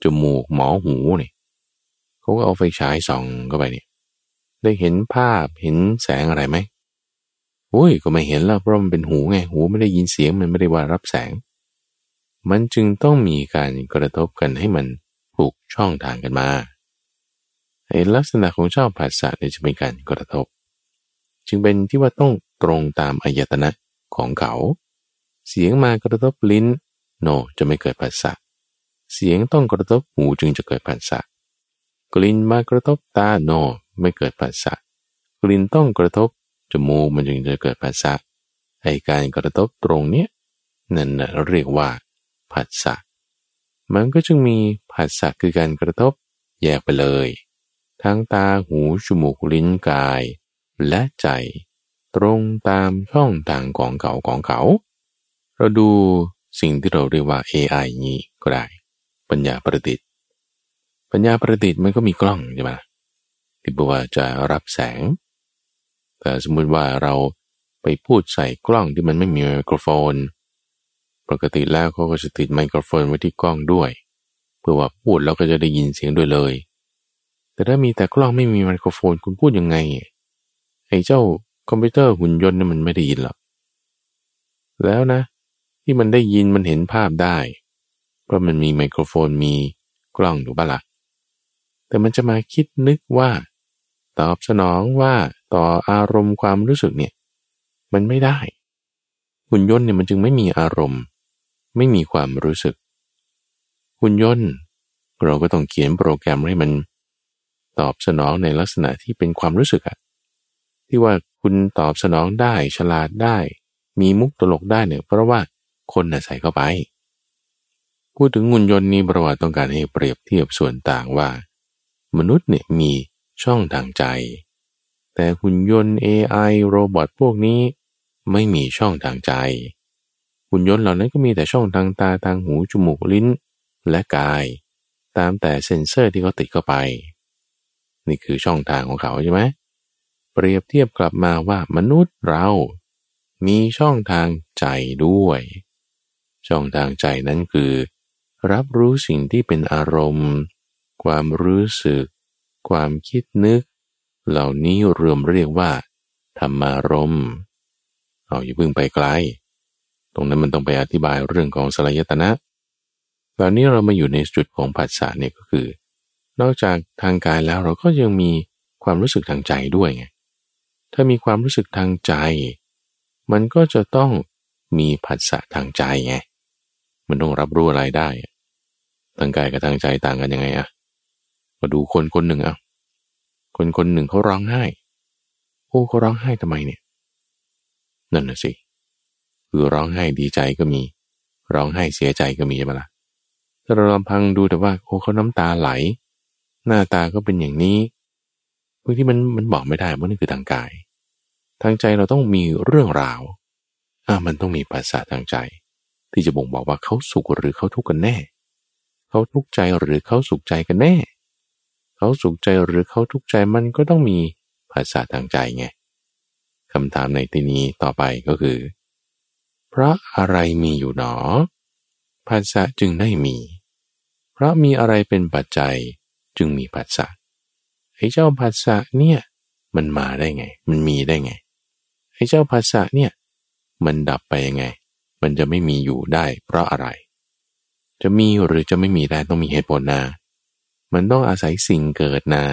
S1: จมูกหมอหูเนี่ยเขาก็เอาไฟฉายส่องเข้าไปเนี่ยได้เห็นภาพเห็นแสงอะไรไหมโอ้ยก็ไม่เห็นแล้วเพราะมันเป็นหูไงหูไม่ได้ยินเสียงมันไม่ได้ว่ารับแสง มันจึงต้องมีการกระทบกันให้มันผูกช่องทางกันมา ไอ้ลักษณะของชอบภาษาเนี่ยจะเป็นการกระทบ จึงเป็นที่ว่าต้องตรงตามอายตนะของเขา เสียงมากระทบลิ้นโนจะไม่เกิดภาษาเสียงต้องกระทบหูจึงจะเกิดภาษากลิ่นมากระทบตาโนไม่เกิดภาษากลิ่นต้องกระทบจมูกมันจึงจะเกิดภาษาไอการกระทบตรงเนี้ยนั่นเรียกว่าผัสสะมันก็จึงมีผัสสะคือการกระทบแยกไปเลย ทั้งตาหูจมูกลิ้นกาย และใจ ตรงตามช่องทางของเขาของเขา เราดูสิ่งที่เราเรียกว่า AI นี้ก็ได้ ปัญญาประดิษฐ์ ปัญญาประดิษฐ์มันก็มีกล้องใช่ไหมที่บอกว่าจะรับแสง แต่สมมุติว่าเราไปพูดใส่กล้องที่มันไม่มีไมโครโฟน ปกติแล้วเขาก็จะติดไมโครโฟนไว้ที่กล้องด้วย เพื่อว่าพูดแล้วก็จะได้ยินเสียงด้วยเลย แต่ถ้ามีแต่กล้องไม่มีไมโครโฟนคุณพูดยังไงไอ้เจ้าคอมพิวเตอร์หุ่นยนต์นี่มันไม่ได้ยินหรอกแล้วนะ ที่มันได้ยินมันเห็นภาพได้ เพราะมันมีไมโครโฟนมีกล้องถูกปะละ่ะแต่มันจะมาคิดนึกว่า ตอบสนองว่าต่ออารมณ์ความรู้สึกเนี่ย มันไม่ได้หุ่นยนต์เนี่ยมันจึงไม่มีอารมณ์ ไม่มีความรู้สึกหุ่นยนต์ เราก็ต้องเขียนโปรแกรมให้มัน ตอบสนองในลักษณะที่เป็นความรู้สึกอะที่ว่าคุณตอบสนองได้ฉลาดได้ มีมุกตลกได้เนี่ยเพราะว่าคนน่ะใส่เข้าไป พูดถึงหุ่นยนต์นี้ประวัติต้องการให้เปรียบเทียบส่วนต่างว่า มนุษย์เนี่ยมีช่องทางใจ แต่หุ่นยนต์ AI โรบอทพวกนี้ไม่มีช่องทางใจหุ่นยนต์เหล่านั้นก็มีแต่ช่องทางตาทางหูจมูกลิ้นและกาย ตามแต่เซ็นเซอร์ที่เขาติดเข้าไป นี่คือช่องทางของเขาใช่ไหมเปรียบเทียบกลับมาว่ามนุษย์เรา มีช่องทางใจด้วย ช่องทางใจนั้นคือ รับรู้สิ่งที่เป็นอารมณ์ ความรู้สึก ความคิดนึก เหล่านี้รวมเรียกว่าธรรมารมณ์เอาอย่าพึ่งไปไกล ตรงนั้นมันต้องไปอธิบายเรื่องของสลายตนะ ตอนนี้เรามาอยู่ในจุดของผัสสะเนี่ยก็คือ นอกจากทางกายแล้วเราก็ยังมีความรู้สึกทางใจด้วยไง ถ้ามีความรู้สึกทางใจ มันก็จะต้องมีผัสสะทางใจไง มันต้องรับรู้อะไรได้ ทางกายกับทางใจต่างกันยังไงอะมาดูคนคนหนึ่งอะคนคนหนึ่งเขาร้องไห้ โอ้เขาร้องไห้ทำไมเนี่ย นั่นน่ะสิ คือร้องไห้ดีใจก็มี ร้องไห้เสียใจก็มีใช่ไหมละ่ะถ้าเราลองพังดูแต่ว่าโอ้เขาน้ำตาไหล หน้าตาก็เป็นอย่างนี้บางที่มันมันบอกไม่ได้ว่านี่คือทางกาย ทางใจเราต้องมีเรื่องราวอ่ามันต้องมีภาษาทางใจ ที่จะบ่งบอกว่าเขาสุขหรือเขาทุกข์กันแน่ เขาทุกข์ใจหรือเขาสุขใจกันแน่ เขาสุขใจหรือเขาทุกข์ใจมันก็ต้องมีภาษาทางใจไงคำถามในที่นี้ต่อไปก็คือ เพราะอะไรมีอยู่หนอ ภาษาจึงได้มี เพราะมีอะไรเป็นปัจจัย จึงมีภาษาไอ้เจ้าภาษาเนี่ยมันมาได้ไง มันมีได้ไงไอ้เจ้าภาษาเนี่ยมันดับไปยังไง มันจะไม่มีอยู่ได้เพราะอะไร จะมีหรือจะไม่มีได้ต้องมีเหตุผลนะ มันต้องอาศัยสิ่งเกิดนะ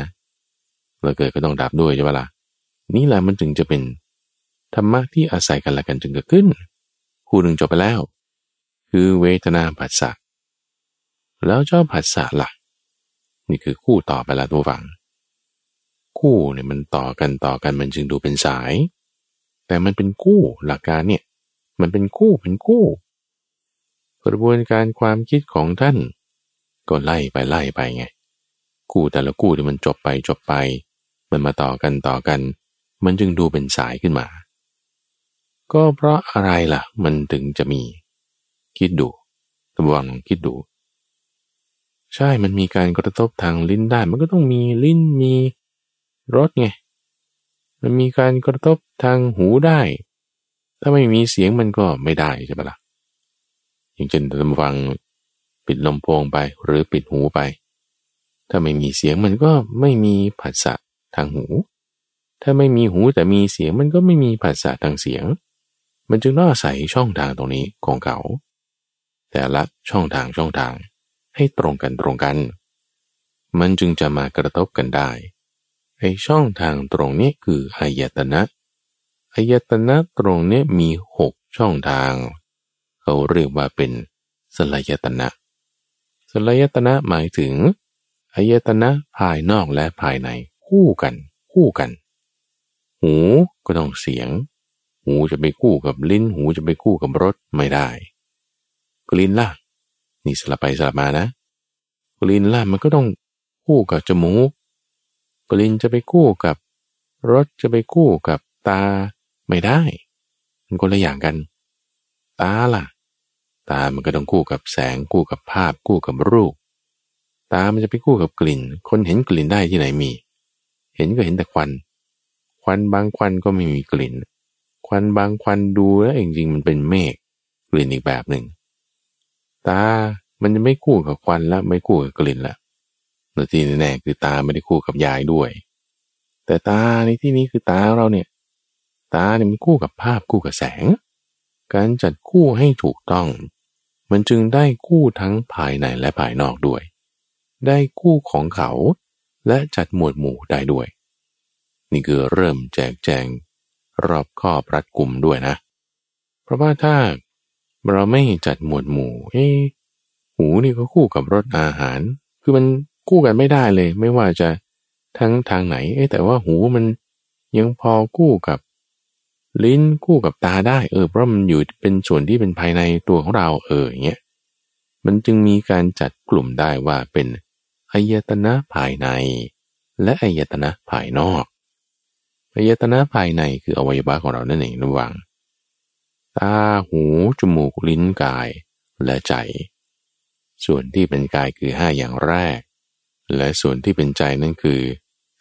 S1: เราเกิดก็ต้องดับด้วยใช่ปะละ่ะนี่แหละมันจึงจะเป็นธรรมะที่อาศัยกันละกันจึงเกิดขึ้นคู่หนึ่งจบไปแล้ว คือเวทนาผัสสะแล้วเจ้าผัสสะละ่ะ นี่คือคู่ต่อไปล้วตัวฝัง คู่เนี่ยมันต่อกันต่อกันมันจึงดูเป็นสาย แต่มันเป็นคู่หลักการเนี่ย มันเป็นคู่เป็นคู่ กระบวนการความคิดของท่าน ก็ไล่ไปไล่ไปไง คู่แต่ละคู่ที่มันจบไปจบไป มันมาต่อกันต่อกัน มันจึงดูเป็นสายขึ้นมา ก็เพราะอะไรล่ะ มันถึงจะมี คิดดูระวังคิดดู ใช่มันมีการกระทบทางลิ้นได้ มันก็ต้องมีลิ้นมีรถไง มันมีการกระทบทางหูได้ ถ้าไม่มีเสียงมันก็ไม่ได้ใช่ปะละ่ะอย่างเช่นท่านฟังปิดลำโพงไปหรือปิดหูไป ถ้าไม่มีเสียงมันก็ไม่มีผัสสะทางหู ถ้าไม่มีหูแต่มีเสียงมันก็ไม่มีผัสสะทางเสียง มันจึงต้องอาศัยช่องทางตรงนี้ของเขา แต่ละช่องทางช่องทาง ให้ตรงกันตรงกัน มันจึงจะมากระทบกันได้ไอช่องทางตรงนี้คืออายตนะอายตนะตรงนี้มีหกช่องทาง เขาเรียกว่าเป็นสลายตนะสลายตนะหมายถึงอายตนะภายนอกและภายในคู่กัน คู่กัน หูก็ต้องเสียง หูจะไปคู่กับลิ้น หูจะไปคู่กับรสไม่ได้ กลิ่นล่ะ นี่สลับไปสลับมานะกลิ่นล่ะมันก็ต้องคู่กับจมูกกลิ่นจะไปคู่กับรสจะไปคู่กับตาไม่ได้ มันคนละอย่างกัน ตาล่ะ ตามันก็ต้องคู่กับแสงคู่กับภาพคู่กับรูป ตามันจะไปคู่กับกลิ่น คนเห็นกลิ่นได้ที่ไหนมี เห็นก็เห็นแต่ควัน ควันบางควันก็ไม่มีกลิ่น ควันบางควันดูแล้วจริงๆมันเป็นเมฆกลิ่นอีกแบบหนึ่ง ตา มันจะไม่คู่กับควันแล้วไม่คู่กับกลิ่นล้วแต่ที่แน่คือตาไม่ได้คู่กับยายด้วย แต่ตาในที่นี้คือตาเราเนี่ย ตาเนี่ยมันคู่กับภาพคู่กับแสง การจัดคู่ให้ถูกต้อง มันจึงได้คู่ทั้งภายในและภายนอกด้วย ได้คู่ของเขาและจัดหมวดหมู่ได้ด้วย นี่คือเริ่มแจกแจงรอบข้อรัดกลุ่มด้วยนะ เพราะว่าถ้า เราไม่จัดหมวดหมู่ เอ้หูนี่ก็คู่กับรสอาหาร คือมันคู่กันไม่ได้เลย ไม่ว่าจะทั้งทางไหน เอ้แต่ว่าหูมันยังพอคู่กับลิ้นคู่กับตาได้ เออ เพราะมันอยู่เป็นส่วนที่เป็นภายในตัวของเราเอออย่างเงี้ย มันจึงมีการจัดกลุ่มได้ว่าเป็นอายตนะภายใน และอายตนะภายนอกอายตนะภายในคืออวัยวะของเรานั่นเองระหว่าง ตาหูจมูกลิ้นกายและใจ ส่วนที่เป็นกายคือห้าอย่างแรก และส่วนที่เป็นใจนั่นคือ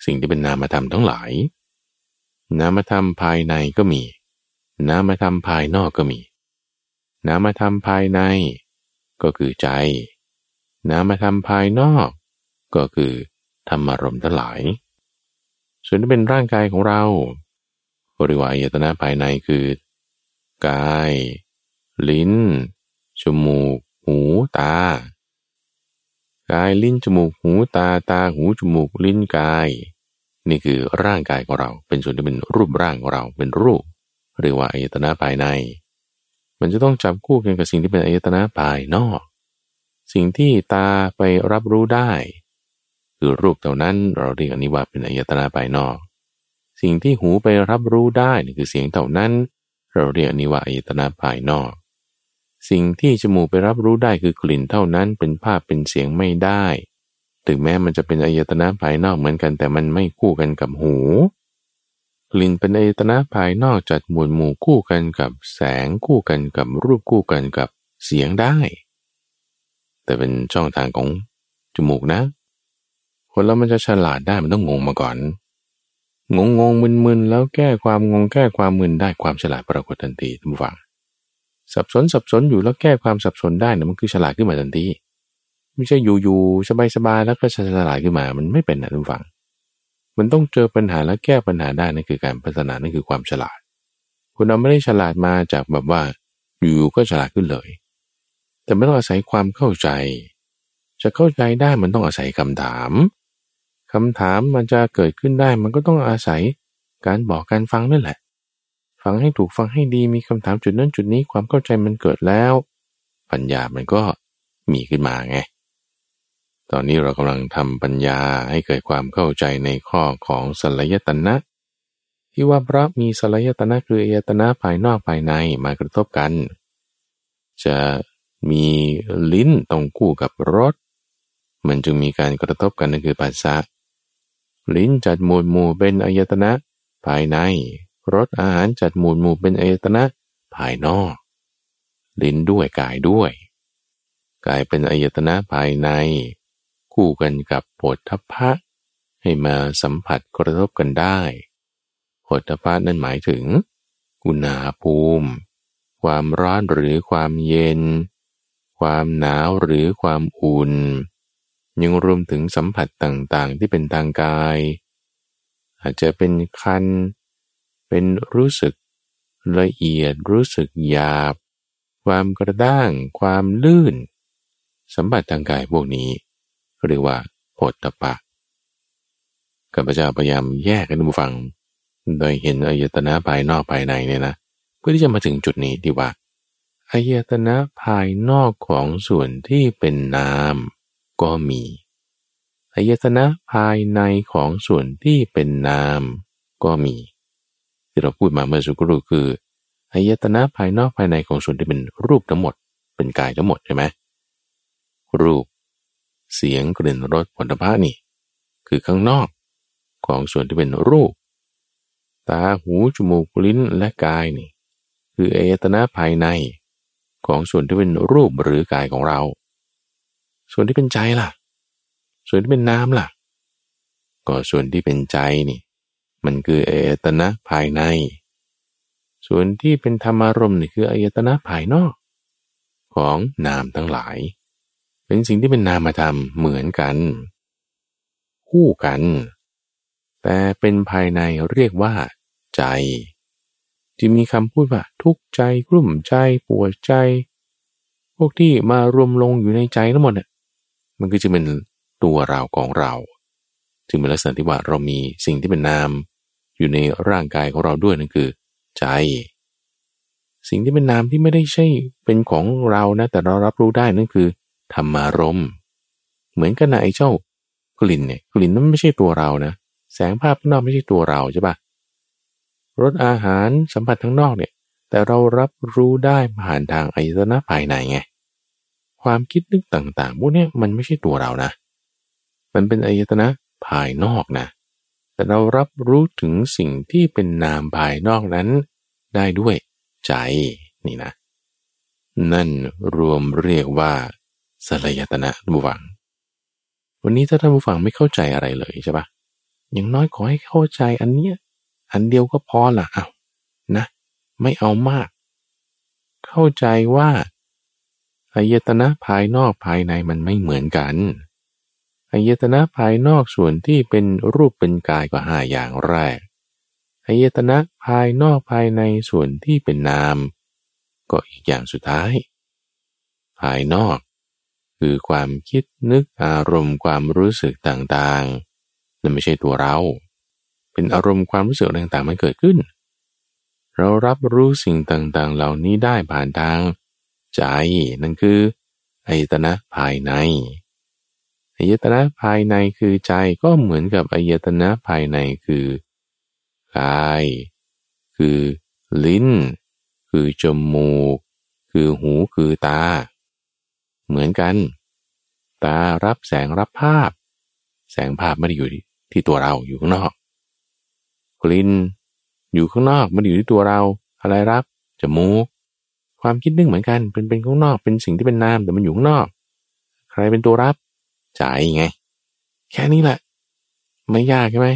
S1: สิ่งที่เป็นนามธรรมทั้งหลาย นามธรรมภายในก็มี นามธรรมภายนอกก็มี นามธรรมภายใน ก็คือใจ นามธรรมภายนอก ก็คือธรรมารมณ์ทั้งหลาย ส่วนที่เป็นร่างกายของเราบริวารยตนะภายในคือ กาย ลิ้น จมูก หูตา กายลิ้นจมูกหูตาตาหูจมูกลิ้นกาย นี่คือร่างกายของเราเป็นส่วนที่เป็นรูปร่างของเราเป็นรูป หรือว่าอายตนะภายใน มันจะต้องจับคู่กันกับสิ่งที่เป็นอายตนะภายนอก สิ่งที่ตาไปรับรู้ได้ คือรูปเท่านั้นเราเรียกอันนี้ว่าเป็นอายตนะภายนอก สิ่งที่หูไปรับรู้ได้นี่คือเสียงเท่านั้น เราเรียกนนี้ว่าอายตนะภายนอก สิ่งที่จมูกไปรับรู้ได้คือกลิ่นเท่านั้นเป็นภาพเป็นเสียงไม่ได้ ถึงแม้มันจะเป็นอายตนะภายนอกเหมือนกัน แต่มันไม่คู่กันกับหู กลิ่นเป็นอายตนะภายนอกจัดหมวดหมู่คู่กันกับแสงคู่กันกับรูปคู่กันกับเสียงได้ แต่เป็นช่องทางของจมูกนะ คนเรามันจะฉลาดได้มันต้องงงมาก่อน งงงงมึนมึนแล้วแก้ความงงแก้ความมึนได้ความฉลาดปรากฏทันทีทุกฝัง สับสนสับสนอยู่แล้วแก้ความสับสนได้นะมันคือฉลาดขึ้นมาทันทีไม่ใช่อยู่ๆสบายๆแล้วก็ฉลาดขึ้นมา มันไม่เป็นนะทุกฝัง มันต้องเจอปัญหาแล้วแก้ปัญหาได้นั่นคือการพัฒนานั่นคือความฉลาด คุณเราไม่ได้ฉลาดมาจากแบบว่าอยู่ก็ฉลาดขึ้นเลย แต่ไม่ต้องอาศัยความเข้าใจ จะเข้าใจได้มันต้องอาศัยคำถาม คำถามมันจะเกิดขึ้นได้ มันก็ต้องอาศัยการบอกการฟังนั่นแหละ ฟังให้ถูกฟังให้ดีมีคำถามจุดนั้นจุดนี้ความเข้าใจมันเกิดแล้ว ปัญญามันก็มีขึ้นมาไง ตอนนี้เรากำลังทำปัญญาให้เกิดความเข้าใจในข้อของสลายตนะ ที่ว่าพระมีสลายตนะคือเอตนะภายนอกภายในมากระทบกัน จะมีลิ้นต้องคู่กับรสมันจึงมีการกระทบกันนั่นคือปัสสะ ลิ้นจัดหมวดหมู่เป็นอายตนะ ภายในรสอาหารจัดหมู่หมู่เป็นอายตนะ ภายนอก ลิ้นด้วยกายด้วย กายเป็นอายตนะภายใน คู่กันกับโผฏฐพะ ให้มาสัมผัสกระทบกันได้โผฏฐพะนั่นหมายถึง อุณหภูมิ ความร้อนหรือความเย็น ความหนาวหรือความอุ่น ยังรวมถึงสัมผัสต่างๆ ที่เป็นทางกาย อาจจะเป็นคัน เป็นรู้สึกละเอียดรู้สึกหยาบ ความกระด้าง ความลื่น สัมบัติทางกายพวกนี้เรียกว่าโพธปะกับพระเจ้าพยายามแยกกันดูฟัง โดยเห็นอายตนะภายนอกภายในเนี่ยนะ เพื่อที่จะมาถึงจุดนี้ที่ว่าอายตนะภายนอกของส่วนที่เป็นนาม ก็มีอายตนะภายในของส่วนที่เป็นนามก็มี ที่เราพูดมาเมื่อสักครู่คืออายตนะภายนอกภายในของส่วนที่เป็นรูปทั้งหมด เป็นกายทั้งหมดใช่ไหมรูป เสียงกลิ่นรสผลิภัณฑ์นี่ คือข้างนอกของส่วนที่เป็นรูป ตาหูจมูกลิ้นและกายนี่ คืออายตนะภายในของส่วนที่เป็นรูปหรือกายของเรา ส่วนที่เป็นใจล่ะ ส่วนที่เป็นน้ำล่ะ ก็ส่วนที่เป็นใจนี่ มันคืออายตนะภายใน ส่วนที่เป็นธรรมารมณ์นี่คืออายตนะภายนอก ของนามทั้งหลาย เป็นสิ่งที่เป็นนามธรรมเหมือนกัน คู่กัน แต่เป็นภายในเรียกว่า ใจที่มีคำพูดว่าทุกใจกลุ่มใจปวดใจ พวกที่มารวมลงอยู่ในใจทั้งหมดเนี่ย มันก็จะเป็นตัวเราของเราจึงเป็นลักษณะที่ว่าเรามีสิ่งที่เป็นนาม อยู่ในร่างกายของเราด้วยนั่นคือ ใจ สิ่งที่เป็นนามที่ไม่ได้ใช่เป็นของเรานะแต่เรารับรู้ได้นั่นคือธรรมารมเหมือนกันนะไอ้เจ้ากลิ่นเนี่ยกลิ่นนั้นไม่ใช่ตัวเรานะ แสงภาพข้างนอกไม่ใช่ตัวเราใช่ปะรสอาหารสัมผัสทั้งนอกเนี่ย แต่เรารับรู้ได้ผ่านทางอายตนะภายในไง ความคิดนึกต่างๆพวกนี้มันไม่ใช่ตัวเรานะ มันเป็นอายตนะภายนอกนะ แต่เรารับรู้ถึงสิ่งที่เป็นนามภายนอกนั้น ได้ด้วยใจนี่นะ นั่นรวมเรียกว่าสลายตนะบุฟัง วันนี้ถ้าท่านผู้ฟังไม่เข้าใจอะไรเลยใช่ปะอย่างน้อยขอให้เข้าใจอันเนี้ยอันเดียวก็พอละเอานะ ไม่เอามาก เข้าใจว่า อายตนะภายนอกภายในมันไม่เหมือนกันอายตนะภายนอกส่วนที่เป็นรูปเป็นกายก็ห้าอย่างแรกอายตนะภายนอกภายในส่วนที่เป็นนาม ก็อีกอย่างสุดท้าย ภายนอก คือความคิดนึกอารมณ์ความรู้สึกต่างๆนั่นไม่ใช่ตัวเรา เป็นอารมณ์ความรู้สึกต่างๆมันเกิดขึ้น เรารับรู้สิ่งต่างๆ เหล่านี้ได้ผ่านทาง ใจ นั่นคืออายตนะภายในอายตนะภายในคือใจก็เหมือนกับอายตนะภายในคือกาย คือลิ้น คือจมูก คือหูคือตา เหมือนกัน ตารับแสงรับภาพ แสงภาพไม่ได้อยู่ที่ตัวเราอยู่ข้างนอก กลิ่นอยู่ข้างนอกไม่ได้อยู่ที่ตัวเราอะไรรับจมูก ความคิดนึกเหมือนกันเป็นเป็นข้างนอก เป็นสิ่งที่เป็นนามแต่มันอยู่ข้างนอก ใครเป็นตัวรับใจไง แค่นี้แหละ ไม่ยากใช่ไหม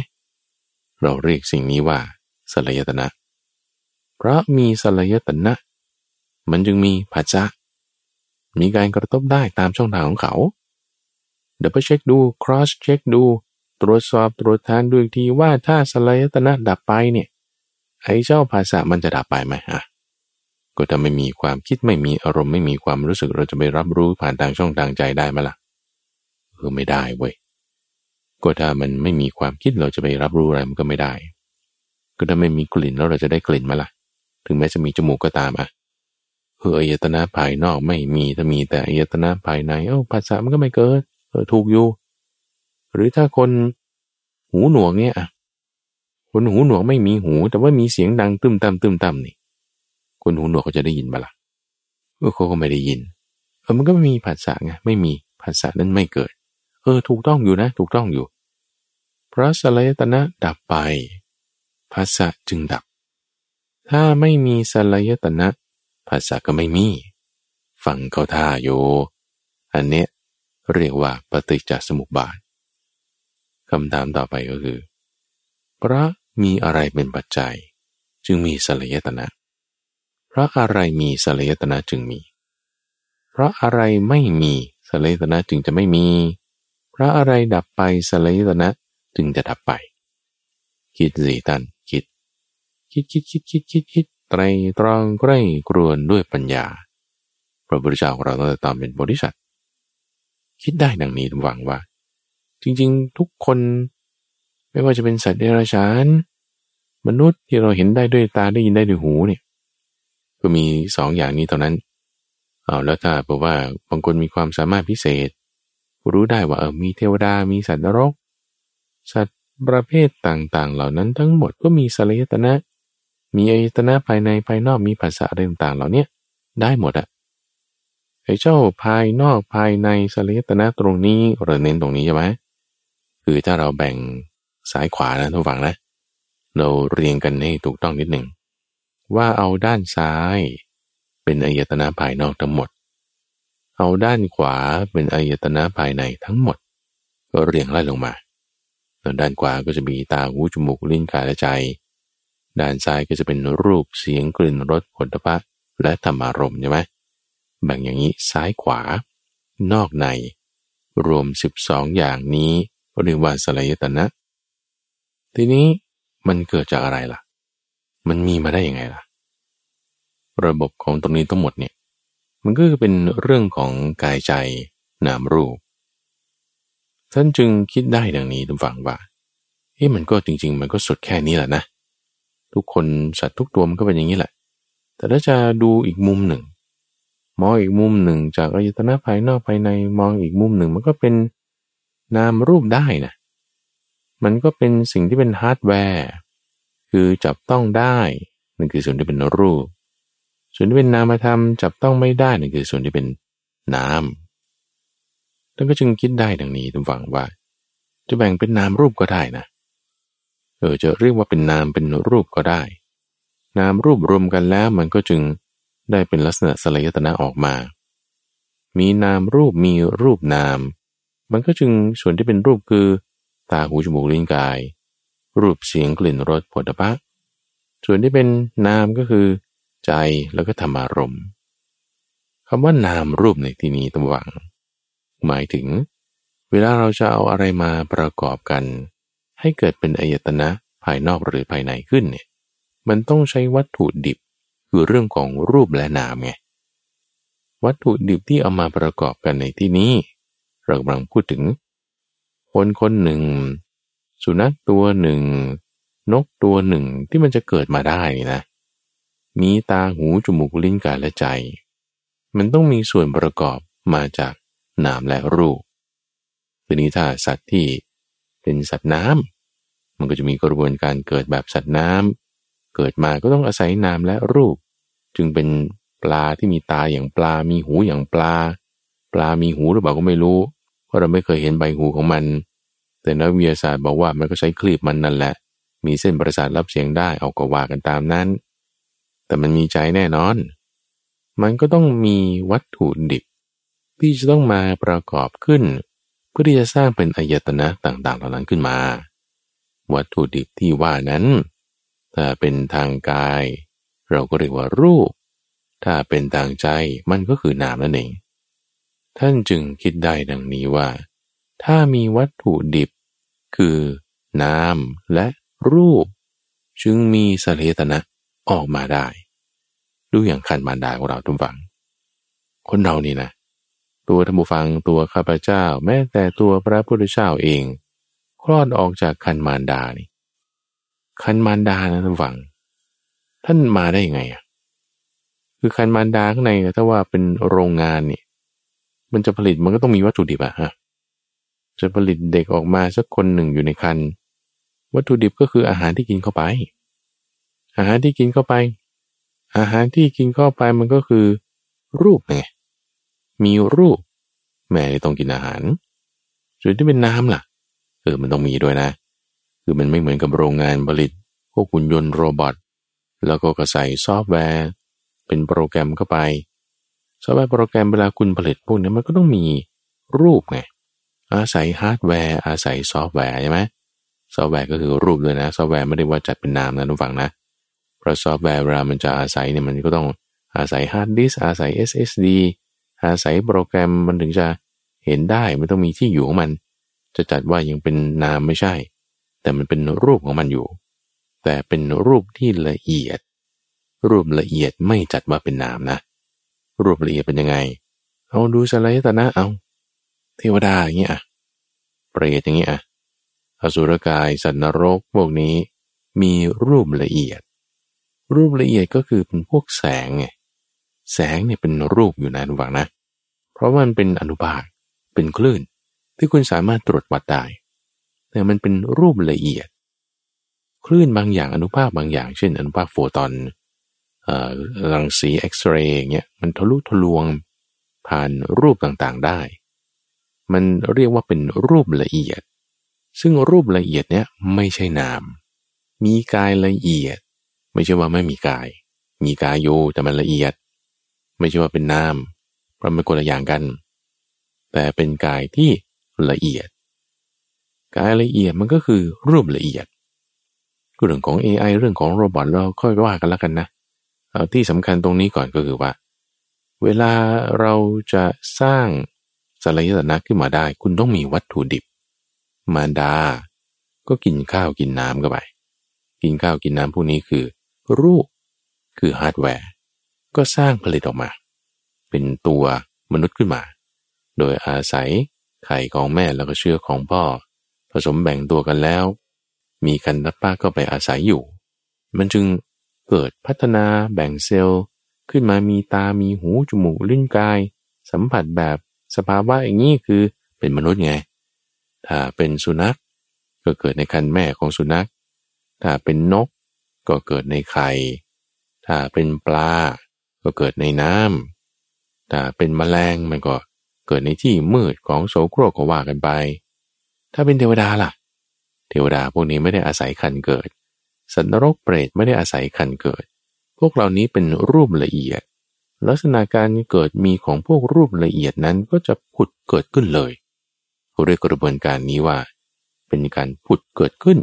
S1: เราเรียกสิ่งนี้ว่าสลายตนะ เพราะมีสลายตนะ มันจึงมีภาษะมีการกระทบได้ตามช่องทางของเขา เดี๋ยวไปเช็คดู cross เช็คดู ตรวจสอบตรวจทานดูอีกทีว่าถ้าสลายตนะดับไปเนี่ย ไอ้เจ้าภาษามันจะดับไปไหมอะ ก็ถ้าไม่มีความคิดไม่มีอารมณ์ไม่มีความรู้สึกเราจะไปรับรู้ผ่านทางช่องทางใจได้ไหมล่ะเออไม่ได้เว้ยก็ถ้ามันไม่มีความคิดเราจะไปรับรู้อะไรมันก็ไม่ได้ ก็ถ้าไม่มีกลิ่นแล้วเราจะได้กลิ่นมาล่ะ ถึงแม้จะมีจมูกก็ตามอะเอออายตนะภายนอกไม่มีถ้ามีแต่อายตนะภายในเอ้าภาษามันก็ไม่เกิดเออถูกอยู่ หรือถ้าคนหูหนวกเนี่ยอะคนหูหนวกไม่มีหู แต่ว่ามีเสียงดังตึมตามตึมตามนี่ คนหูหนวกเขาจะได้ยินมาละ่ะเออเขาก็ไม่ได้ยิน เออมันก็ไม่มีภาษาไงไม่มีภาษานั้นไม่เกิด เออ ถูกต้องอยู่นะ ถูกต้องอยู่เพราะสลายตนะดับไปภาษาจึงดับ ถ้าไม่มีสลายตนะภาษาก็ไม่มี ฟังเขาท่าโยอันเนี้ยเรียกว่าปฏิจจสมุปบาทคำถามต่อไปก็คือ พระมีอะไรเป็นปัจจัย จึงมีสลายตนะ เพราะอะไรมีสลายตนะจึงมี เพราะอะไรไม่มีสลายตนะจึงจะไม่มี เพราะอะไรดับไปสลายตนะจึงจะดับไป คิดสิท่านคิด คิดคิดคิดคิดคิดคิดไตรตรองใกล้กรวนด้วยปัญญา พระพุทธเจ้าของเราต้องตามเป็นบริษัทคิดได้ดังนี้หวังว่า จริงๆทุกคน ไม่ว่าจะเป็นสัตว์เดรัจฉาน มนุษย์ที่เราเห็นได้ด้วยตาได้ยินได้ด้วยหูเนี่ย ก็มีสองอย่างนี้เท่านั้นเอาแล้วถ้าบอกว่าบางคนมีความสามารถพิเศษ รู้ได้ว่าเออมีเทวดามีสัตว์นรก สัตว์ประเภทต่างๆ เหล่านั้นทั้งหมดก็มีสลายตนะ มีอายตนะภายในภายนอกมีภาษาอะไรต่างๆ เหล่านี้ได้หมดอะไอ้เจ้าภายนอกภายในสลายตนะตรงนี้เราเน้นตรงนี้ใช่ไหมคือถ้าเราแบ่งซ้ายขวานะทุกฝั่งนะเราเรียงกันให้ถูกต้องนิดหนึ่ง ว่าเอาด้านซ้าย เป็นอายตนะภายนอกทั้งหมด เอาด้านขวาเป็นอายตนะภายในทั้งหมด ก็เรียงไล่ลงมาด้านขวาก็จะมีตาหูจมูกลิ้นกายและใจ ด้านซ้ายก็จะเป็นรูปเสียงกลิ่นรสผลพะและธรรมารมใช่ไหมแบ่งอย่างนี้ซ้ายขวา นอกใน รวม 12 อย่างนี้เรียกว่าสลายตนะ ทีนี้มันเกิดจากอะไรล่ะ มันมีมาได้ยังไงล่ะ ระบบของตรงนี้ทั้งหมดเนี่ย มันก็เป็นเรื่องของกายใจนามรูป ท่านจึงคิดได้ดังนี้ทุกฝังว่าเฮ้มันก็จริง ๆ มันก็สุดแค่นี้แหละนะ ทุกคนสัตว์ทุกตัวมันก็เป็นอย่างนี้แหละ แต่ถ้าจะดูอีกมุมหนึ่ง มองอีกมุมหนึ่ง จากอายตนะภายนอกภายในมองอีกมุมหนึ่ง มันก็เป็นนามรูปได้นะ มันก็เป็นสิ่งที่เป็นฮาร์ดแวร์ คือจับต้องได้นั่นคือส่วนที่เป็นรูป ส่วนที่เป็นนามธรรม จับต้องไม่ได้นั่นคือส่วนที่เป็นนามท่านก็จึงคิดได้ดังนี้ท่านผู้ฟังว่า จะแบ่งเป็นนามรูปก็ได้นะเออจะเรียกว่าเป็นนามเป็นรูปก็ได้ นามรูปรวมกันแล้วมันก็จึงได้เป็นลักษณะสลายตนะออกมา มีนามรูปมีรูปนาม มันก็จึงส่วนที่เป็นรูปคือ ตาหูจมูกลิ้นกาย รูปเสียงกลิ่นรสผลิภัณฑ์ส่วนที่เป็นนามก็คือ ใจแล้วก็ธรรมารมณ์คำว่านามรูปในที่นี้ตัวหวัง หมายถึง เวลาเราจะเอาอะไรมาประกอบกัน ให้เกิดเป็นอายตนะภายนอกหรือภายในขึ้นเนี่ยมันต้องใช้วัตถุดิบคือเรื่องของรูปและนามไงวัตถุดิบที่เอามาประกอบกันในที่นี้ เรากำลังพูดถึง คนคนหนึ่ง สุนัขตัวหนึ่ง นกตัวหนึ่งที่มันจะเกิดมาได้นะ มีตาหูจมูกลิ้นกายและใจ มันต้องมีส่วนประกอบมาจากนามและรูปทีนี้ถ้าสัตว์ที่เป็นสัตว์น้ำมันก็จะมีกระบวนการเกิดแบบสัตว์น้ำเกิดมาก็ต้องอาศัยนามและรูป จึงเป็นปลาที่มีตาอย่างปลา มีหูอย่างปลา ปลามีหูหรือเปล่าก็ไม่รู้ เพราะเราไม่เคยเห็นใบหูของมัน แต่นักวิทยาศาสตร์บอกว่ามันก็ใช้คลีบมันนั่นแหละ มีเส้นประสาทรับเสียงได้เอาก็ว่ากันตามนั้น แต่มันมีใจแน่นอน มันก็ต้องมีวัตถุดิบ ที่จะต้องมาประกอบขึ้น เพื่อที่จะสร้างเป็นอายตนะต่างๆเหล่านั้นขึ้นมา วัตถุดิบที่ว่านั้น ถ้าเป็นทางกาย เราก็เรียกว่ารูป ถ้าเป็นทางใจมันก็คือนามนั่นเองท่านจึงคิดได้ดังนี้ว่า ถ้ามีวัตถุดิบ คือนามและรูป จึงมีสเลตนะออกมาได้ ดูอย่างคันมารดาของเราทุกฝัง คนเรานี่นะ ตัวธรรมฟังตัวข้าพเจ้า แม้แต่ตัวพระพุทธเจ้าเอง คลอดออกจากคันมารดานี่คันมารดานะท่านฟัง ท่านมาได้ยังไงอะคือคันมารดาข้างในถ้าว่าเป็นโรงงานเนี่ยมันจะผลิตมันก็ต้องมีวัตถุดิบอะฮะ จะผลิตเด็กออกมาสักคนหนึ่งอยู่ในครรภ์วัตถุดิบก็คืออาหารที่กินเข้าไป อาหารที่กินเข้าไป อาหารที่กินเข้าไปมันก็คือ รูปไงมีรูป แม่ต้องกินอาหารส่วนที่เป็นนามล่ะเออมันต้องมีด้วยนะ คือมันไม่เหมือนกับโรงงานผลิตพวกหุ่นยนต์ robot แล้วก็ก็ใส่ซอฟต์แวร์ เป็นโปรแกรมเข้าไปซอฟต์แวร์โปรแกรมเวลาคุณผลิตพวกนี้มันก็ต้องมีรูปไง อาศัยฮาร์ดแวร์อาศัยซอฟต์แวร์ใช่ไหมซอฟต์แวร์ก็คือรูปเลยนะ ซอฟต์แวร์ไม่ได้ว่าจัดเป็นนามนะท่านผู้ฟังนะเพราะซอฟต์แวร์เวลามันจะอาศัยเนี่ยมันก็ต้องอาศัยฮาร์ดดิสก์อาศัย SSD อาศัยโปรแกรมมันถึงจะเห็นได้มันต้องมีที่อยู่ของมัน จะจัดว่ายังเป็นนามไม่ใช่ แต่มันเป็นรูปของมันอยู่ แต่เป็นรูปที่ละเอียด รูปละเอียดไม่จัดว่าเป็นนามนะ รูปละเอียดเป็นยังไง เอาดูสลายตนะเอา เทวดาอย่างเงี้ยเปรตอย่างเงี้ยอสุรกายสัตว์นรกพวกนี้มีรูปละเอียด รูปละเอียดก็คือเป็นพวกแสงไง แสงเนี่ยเป็นรูปอยู่นะทุกฝังนะ เพราะมันเป็นอนุภาค เป็นคลื่น ที่คุณสามารถตรวจวัดได้ แต่มันเป็นรูปละเอียด คลื่นบางอย่างอนุภาคบางอย่าง เช่น อนุภาคโฟตอนรังสีเอ็กซเรย์เงี้ยมันทะลุทะลวงผ่านรูปต่างๆได้ มันเรียกว่าเป็นรูปละเอียด ซึ่งรูปละเอียดเนี้ยไม่ใช่นาม มีกายละเอียด ไม่ใช่ว่าไม่มีกาย มีกายอยู่แต่มันละเอียด ไม่ใช่ว่าเป็นนามเพราะมันคนละอย่างกัน แต่เป็นกายที่ละเอียด กายละเอียดมันก็คือรูปละเอียดเรื่องของ AI เรื่องของ robot เราค่อยว่ากันแล้วกันนะเอาที่สำคัญตรงนี้ก่อนก็คือว่า เวลาเราจะสร้าง สฬายตนะขึ้นมาได้ คุณต้องมีวัตถุดิบ มารดา ก็กินข้าวกินน้ำเข้าไป กินข้าวกินน้ำพวกนี้คือ รูป คือฮาร์ดแวร์ ก็สร้างผลิตออกมา เป็นตัวมนุษย์ขึ้นมา โดยอาศัยไข่ของแม่แล้วก็เชื้อของพ่อ ผสมแบ่งตัวกันแล้ว มีคันตป้าก็ไปอาศัยอยู่ มันจึงเกิดพัฒนาแบ่งเซลล์ ขึ้นมามีตามีหู จมูก ลิ้นกาย สัมผัสแบบ สภาวะอย่างนี้คือเป็นมนุษย์ไง ถ้าเป็นสุนัขก็เกิดในคันแม่ของสุนัข ถ้าเป็นนกก็เกิดในไข่ ถ้าเป็นปลา ก็เกิดในน้ำถ้าเป็นแมลงมันก็เกิดในที่มืดของโสโครกก็ว่ากันไป ถ้าเป็นเทวดาล่ะ เทวดาพวกนี้ไม่ได้อาศัยคันเกิด สัตว์นรกเปรตไม่ได้อาศัยคันเกิด พวกเหล่านี้เป็นรูปละเอียด ลักษณะการเกิดมีของพวกรูปละเอียดนั้นก็จะผุดเกิดขึ้นเลยเรียกกระบวนการนี้ว่า เป็นการผุดเกิดขึ้น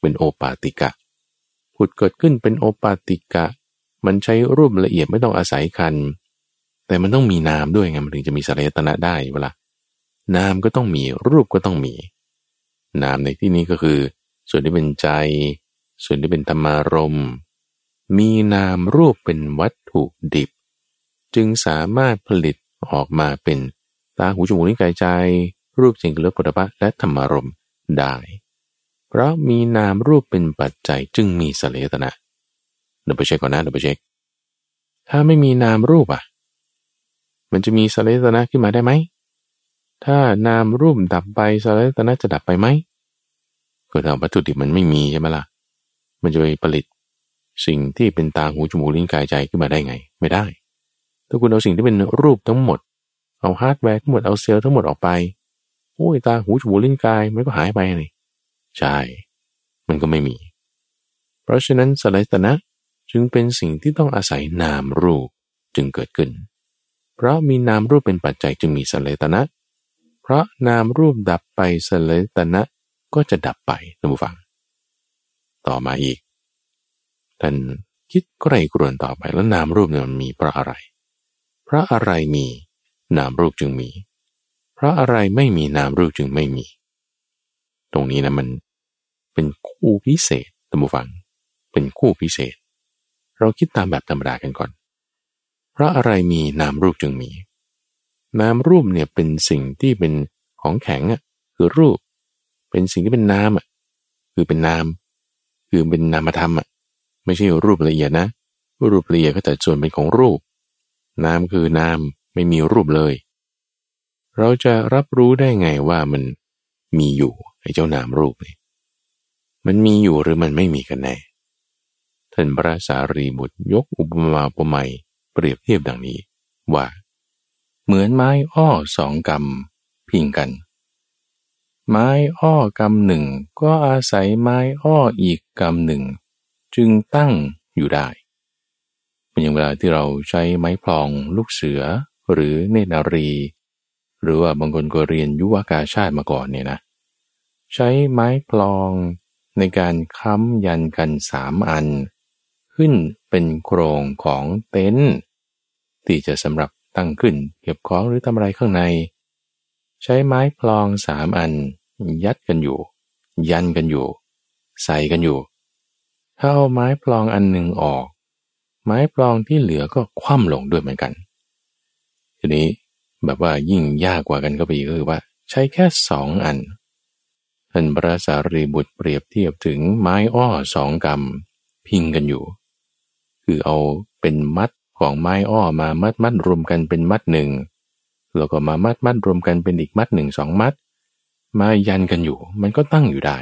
S1: เป็นโอปาติกะ ผุดเกิดขึ้นเป็นโอปาติกะ มันใช้รูปละเอียดไม่ต้องอาศัยคัน แต่มันต้องมีนามด้วยไงมันถึงจะมีสลายตนะได้เวลานามก็ต้องมีรูปก็ต้องมี นามในที่นี้ก็คือ ส่วนที่เป็นใจ ส่วนที่เป็นธรรมารมมีนามรูปเป็นวัตถุดิบ จึงสามารถผลิตออกมาเป็นตาหูจมูกลิ้นกายใจ รูปเสียงกลิ่นรสโผฏฐัพพะและธรรมารมณ์ได้ เพราะมีนามรูปเป็นปัจจัยจึงมีสฬายตนะเดี๋ยวไปเช็คก่อนนะเดี๋ยวไปเช็คถ้าไม่มีนามรูปอะ มันจะมีสฬายตนะขึ้นมาได้ไหมถ้านามรูปดับไปสฬายตนะจะดับไปไหมก็ทางวัตถุดิบมันไม่มีใช่ไหมล่ะมันจะไปผลิตสิ่งที่เป็นตาหูจมูกลิ้นกายใจขึ้นมาได้ไง ไม่ได้ ถ้าคุณเอาสิ่งที่เป็นรูปทั้งหมด เอาฮาร์ดแวร์ทั้งหมด เอาเซลล์ทั้งหมดออกไป โอ้ยตาหูจมูกลิ้นกายมันก็หายไปเลยใช่ มันก็ไม่มี เพราะฉะนั้นสฬายตนะจึงเป็นสิ่งที่ต้องอาศัยนามรูปจึงเกิดขึ้น เพราะมีนามรูปเป็นปัจจัยจึงมีสฬายตนะ เพราะนามรูปดับไปสฬายตนะก็จะดับไปท่านผู้ฟัง ต่อมาอีกท่านคิดใกรกรวนต่อไปแล้วนามรูปเนี่ยมันมีเพราะอะไร เพราะอะไรมีนามรูปจึงมี เพราะอะไรไม่มีนามรูปจึงไม่มี ตรงนี้นะมันเป็นคู่พิเศษท่านผู้ฟัง เป็นคู่พิเศษ เราคิดตามแบบธรรมดากันก่อน เพราะอะไรมีนามรูปจึงมี นามรูปเนี่ยเป็นสิ่งที่เป็นของแข็งอะคือรูป เป็นสิ่งที่เป็นนามอะคือเป็นนาม คือเป็นนามธรรมอะไม่ใช่รูปละเอียดนะ รูปละเอียดก็แต่ส่วนเป็นของรูป นามคือนามไม่มีรูปเลย เราจะรับรู้ได้ไงว่ามันมีอยู่ไอ้เจ้านามรูปนี่มันมีอยู่หรือมันไม่มีกันแน่ท่านพระสารีบุตรยกอุปมาอุปไมยเปรียบเทียบดังนี้ว่า เหมือนไม้อ้อสองกำพิงกัน ไม้อ้อกำหนึ่งก็อาศัยไม้อ้ออีกกำหนึ่ง จึงตั้งอยู่ได้ เป็นอย่างเวลาที่เราใช้ไม้พลองลูกเสือ หรือเนตรนารี หรือว่าบางคนก็เรียนยุวากาชาติมาก่อนเนี่ยนะ ใช้ไม้พลองในการค้ำยันกันสามอัน ขึ้นเป็นโครงของเต็นท์ที่จะสำหรับตั้งขึ้นเก็บของหรือทำอะไรข้างใน ใช้ไม้พลองสามอัน ยัดกันอยู่ ยันกันอยู่ ใส่กันอยู่ ถ้าเอาไม้พลองอันหนึ่งออก ไม้พลองที่เหลือก็คว่ำลงด้วยเหมือนกัน ทีนี้แบบว่ายิ่งยากกว่ากันก็ไปอีกคือว่า ใช้แค่สองอันท่านพระสารีบุตรเปรียบเทียบถึงไม้อ้อสองกำพิงกันอยู่ คือเอาเป็นมัดของไม้อ้อมามัดมัดรวมกันเป็นมัดหนึ่งแล้วก็มามัดมัดรวมกันเป็นอีกมัดหนึ่งสองมัด มายันกันอยู่ มันก็ตั้งอยู่ได้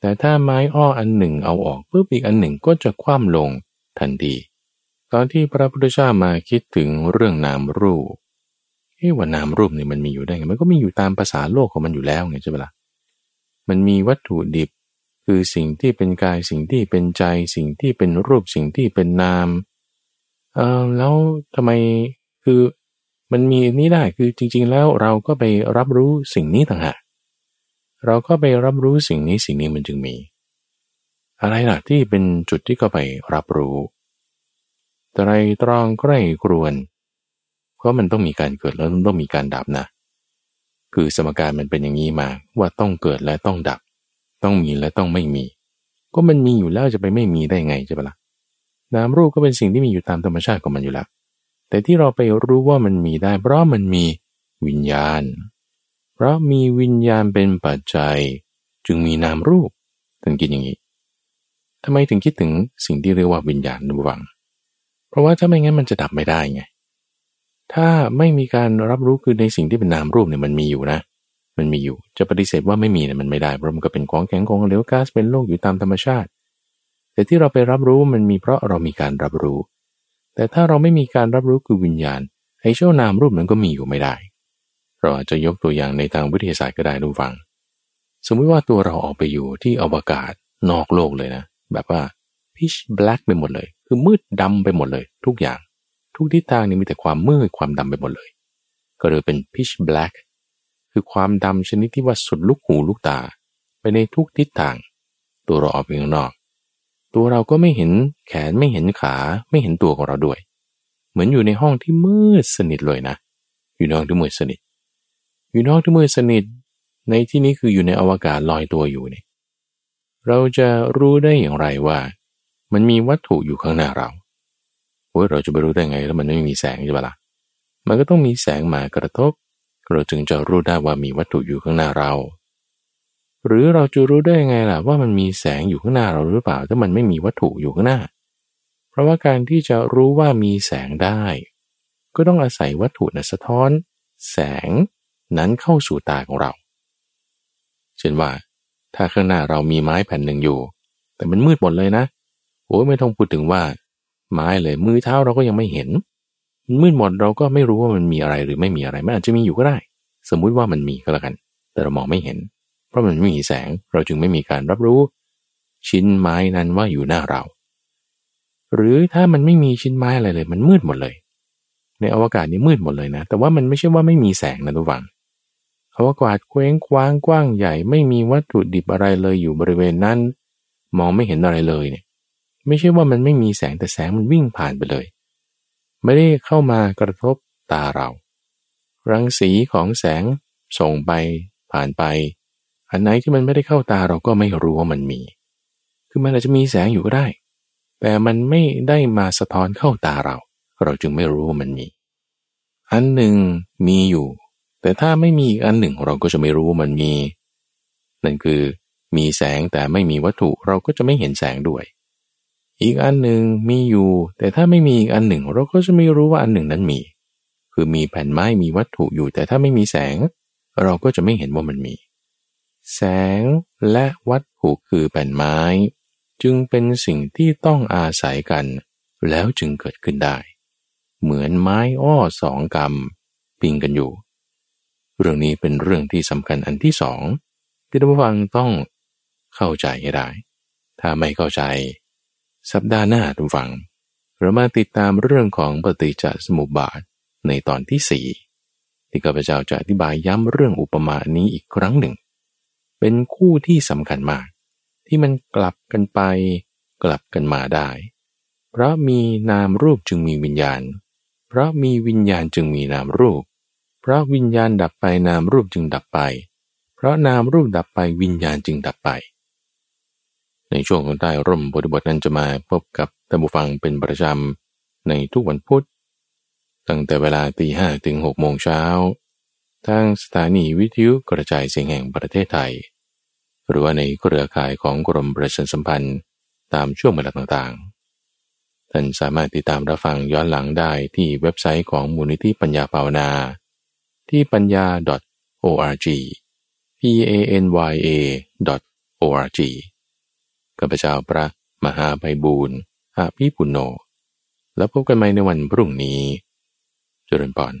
S1: แต่ถ้าไม้อ้ออันหนึ่งเอาออกปุ๊บอีกอันหนึ่งก็จะคว่ำลง ทันทีตอนที่พระพุทธเจ้ามาคิดถึงเรื่องนามรูปเอ๊ว่านามรูปนี่มันมีอยู่ได้ไงมันก็มีอยู่ตามภาษาโลกของมันอยู่แล้วไงใช่ไหมละ่ะมันมีวัตถุดิบคือสิ่งที่เป็นกายสิ่งที่เป็นใจ สิ่งที่เป็นรูปสิ่งที่เป็นนามเออแล้วทำไมคือมันมีนี้ได้คือจริง ๆ แล้วเราก็ไปรับรู้สิ่งนี้ต่างหากเราก็ไปรับรู้สิ่งนี้สิ่งนี้มันจึงมี อะไรล่ะที่เป็นจุดที่ก็ไปรับรู้แต่ไรตรองใกล้ครวน เพราะมันต้องมีการเกิดแล้วต้องมีการดับนะ คือสมการมันเป็นอย่างนี้มาว่าต้องเกิดและต้องดับ ต้องมีและต้องไม่มี ก็มันมีอยู่แล้วจะไปไม่มีได้ไงใช่ปะละ่ะนามรูปก็เป็นสิ่งที่มีอยู่ตามธรรมชาติของมันอยู่แล้ว แต่ที่เราไปรู้ว่ามันมีได้ เพราะมันมีวิญญาณ เพราะมีวิญญาณเป็นปัจจัย จึงมีนามรูปถึงคิดอย่างนี้ ทำไมถึงคิดถึงสิ่งที่เรียกว่าวิญญาณนวัง เพราะว่าถ้าไม่งั้นมันจะดับไม่ได้ไง ถ้าไม่มีการรับรู้คือในสิ่งที่เป็นนามรูปเนี่ยมันมีอยู่นะ มันมีอยู่ จะปฏิเสธว่าไม่มีเนี่ยมันไม่ได้ เพราะมันก็เป็นของแข็งของเหลวก๊าซเป็นโลกอยู่ตามธรรมชาติ แต่ที่เราไปรับรู้มันมีเพราะเรามีการรับรู้ แต่ถ้าเราไม่มีการรับรู้คือวิญญาณไอ้เจ้านามรูปมันก็มีอยู่ไม่ได้ เราอาจจะยกตัวอย่างในทางวิทยาศาสตร์ก็ได้ดูฟัง สมมติว่าตัวเราออกไปอยู่ที่อวกาศนอกโลกเลยนะ แบบว่าพิชแบล็กไปหมดเลย คือมืดดำไปหมดเลย ทุกอย่าง ทุกทิศทางนี่มีแต่ความมืดความดำไปหมดเลย ก็เลยเป็นพิชแบล็กคือความดำชนิดที่ว่าสุดลูกหูลูกตา ไปในทุกทิศทาง ตัวเราออกไปข้างนอก ตัวเราก็ไม่เห็นแขนไม่เห็นขาไม่เห็นตัวของเราด้วย เหมือนอยู่ในห้องที่มืดสนิทเลยนะ อยู่นองที่มืดสนิท อยู่นองที่มืดสนิท ในที่นี้คืออยู่ในอวกาศลอยตัวอยู่เนี่ย เราจะรู้ได้อย่างไรว่า มันมีวัตถุอยู่ข้างหน้าเราโอ้ยเราจะไปรู้ได้ไงแล้วมันไม่มีแสงใช่ปะละ่ะมันก็ต้องมีแสงมากระทบ เราจึงจะรู้ได้ว่ามีวัตถุอยู่ข้างหน้าเรา หรือเราจะรู้ได้ไงล่ะว่ามันมีแสงอยู่ข้างหน้าเราหรือเปล่า ถ้ามันไม่มีวัตถุอยู่ข้างหน้า เพราะว่าการที่จะรู้ว่ามีแสงได้ ก็ต้องอาศัยวัตถุนะสะท้อน แสงนั้นเข้าสู่ตาของเรา เช่นว่า ถ้าข้างหน้าเรามีไม้แผ่นหนึ่งอยู่ แต่มันมืดหมดเลยนะโอ้ไม่ต้องพูดถึงว่า ไม้เลยมือเท้าเราก็ยังไม่เห็นมืดหมดเราก็ไม่รู้ว่ามันมีอะไรหรือไม่มีอะไรมันอาจจะมีอยู่ก็ได้ สมมุติว่ามันมีก็แล้วกัน แต่เรามองไม่เห็น เพราะมันไม่มีแสงเราจึงไม่มีการรับรู้ ชิ้นไม้นั้นว่าอยู่หน้าเรา หรือถ้ามันไม่มีชิ้นไม้อะไรเลย มันมืดหมดเลย ในอวกาศนี้มืดหมดเลยนะ แต่ว่ามันไม่ใช่ว่าไม่มีแสงนะทุกฝัง อวกวาศเคว้งคว้างกว้างใหญ่ ไม่มีวัตถุดิบอะไรเลยอยู่บริเวณนั้น มองไม่เห็นอะไรเลยเนี่ย ไม่ใช่ว่ามันไม่มีแสงแต่แสงมันวิ่งผ่านไปเลย ไม่ได้เข้ามากระทบตาเรา รังสีของแสงส่งไปผ่านไป อันไหนที่มันไม่ได้เข้าตาเราก็ไม่รู้ว่ามันมี คือมันอาจจะมีแสงอยู่ก็ได้ แต่มันไม่ได้มาสะท้อนเข้าตาเรา เราจึงไม่รู้ว่ามันมี อันหนึ่งมีอยู่ แต่ถ้าไม่มีอีกอันหนึ่งเราก็จะไม่รู้ว่ามันมี นั่นคือมีแสงแต่ไม่มีวัตถุเราก็จะไม่เห็นแสงด้วย อีกอันหนึ่งมีอยู่ แต่ถ้าไม่มีอีกอันหนึ่ง เราก็จะไม่รู้ว่าอันหนึ่งนั้นมี คือมีแผ่นไม้มีวัตถุอยู่ แต่ถ้าไม่มีแสง เราก็จะไม่เห็นว่ามันมี แสงและวัตถุคือแผ่นไม้ จึงเป็นสิ่งที่ต้องอาศัยกัน แล้วจึงเกิดขึ้นได้ เหมือนไม้อ้อสองกำพิงกันอยู่ เรื่องนี้เป็นเรื่องที่สำคัญอันที่สองที่ท่านผู้ฟังต้องเข้าใจให้ได้ ถ้าไม่เข้าใจ สัปดาห์หน้าทุกฝัง เรามาติดตามเรื่องของปฏิจจสมุปบาทในตอนที่สี่ที่ข้าพเจ้าจะอธิบายย้ำเรื่องอุปมานี้อีกครั้งหนึ่ง เป็นคู่ที่สำคัญมาก ที่มันกลับกันไป กลับกันมาได้ เพราะมีนามรูปจึงมีวิญญาณ เพราะมีวิญญาณจึงมีนามรูป เพราะวิญญาณดับไปนามรูปจึงดับไป เพราะนามรูปดับไปวิญญาณจึงดับไป ในช่วงของใต้ร่มบทบทนั้นจะมาพบกับท่านผู้ฟังเป็นประจำในทุกวันพุธ ตั้งแต่เวลาตีห้ถึงหกโมงเช้าทางสถานีวิทยุกระจายเสียงแห่งประเทศไทย หรือว่าในเครือข่ายของกรมประชาสัมพันธ์ตามช่วงเวลาต่างๆ ท่านสามารถติดตามรับฟังย้อนหลังได้ที่เว็บไซต์ของมูลนิธิปัญญาภาวนา ที่ปัญญา .org p a n y a .org ข้าพเจ้าพระมหาไพบูรณ์อาภิปุโน แล้วพบกันใหม่ในวันพรุ่งนี้ เจริญปอน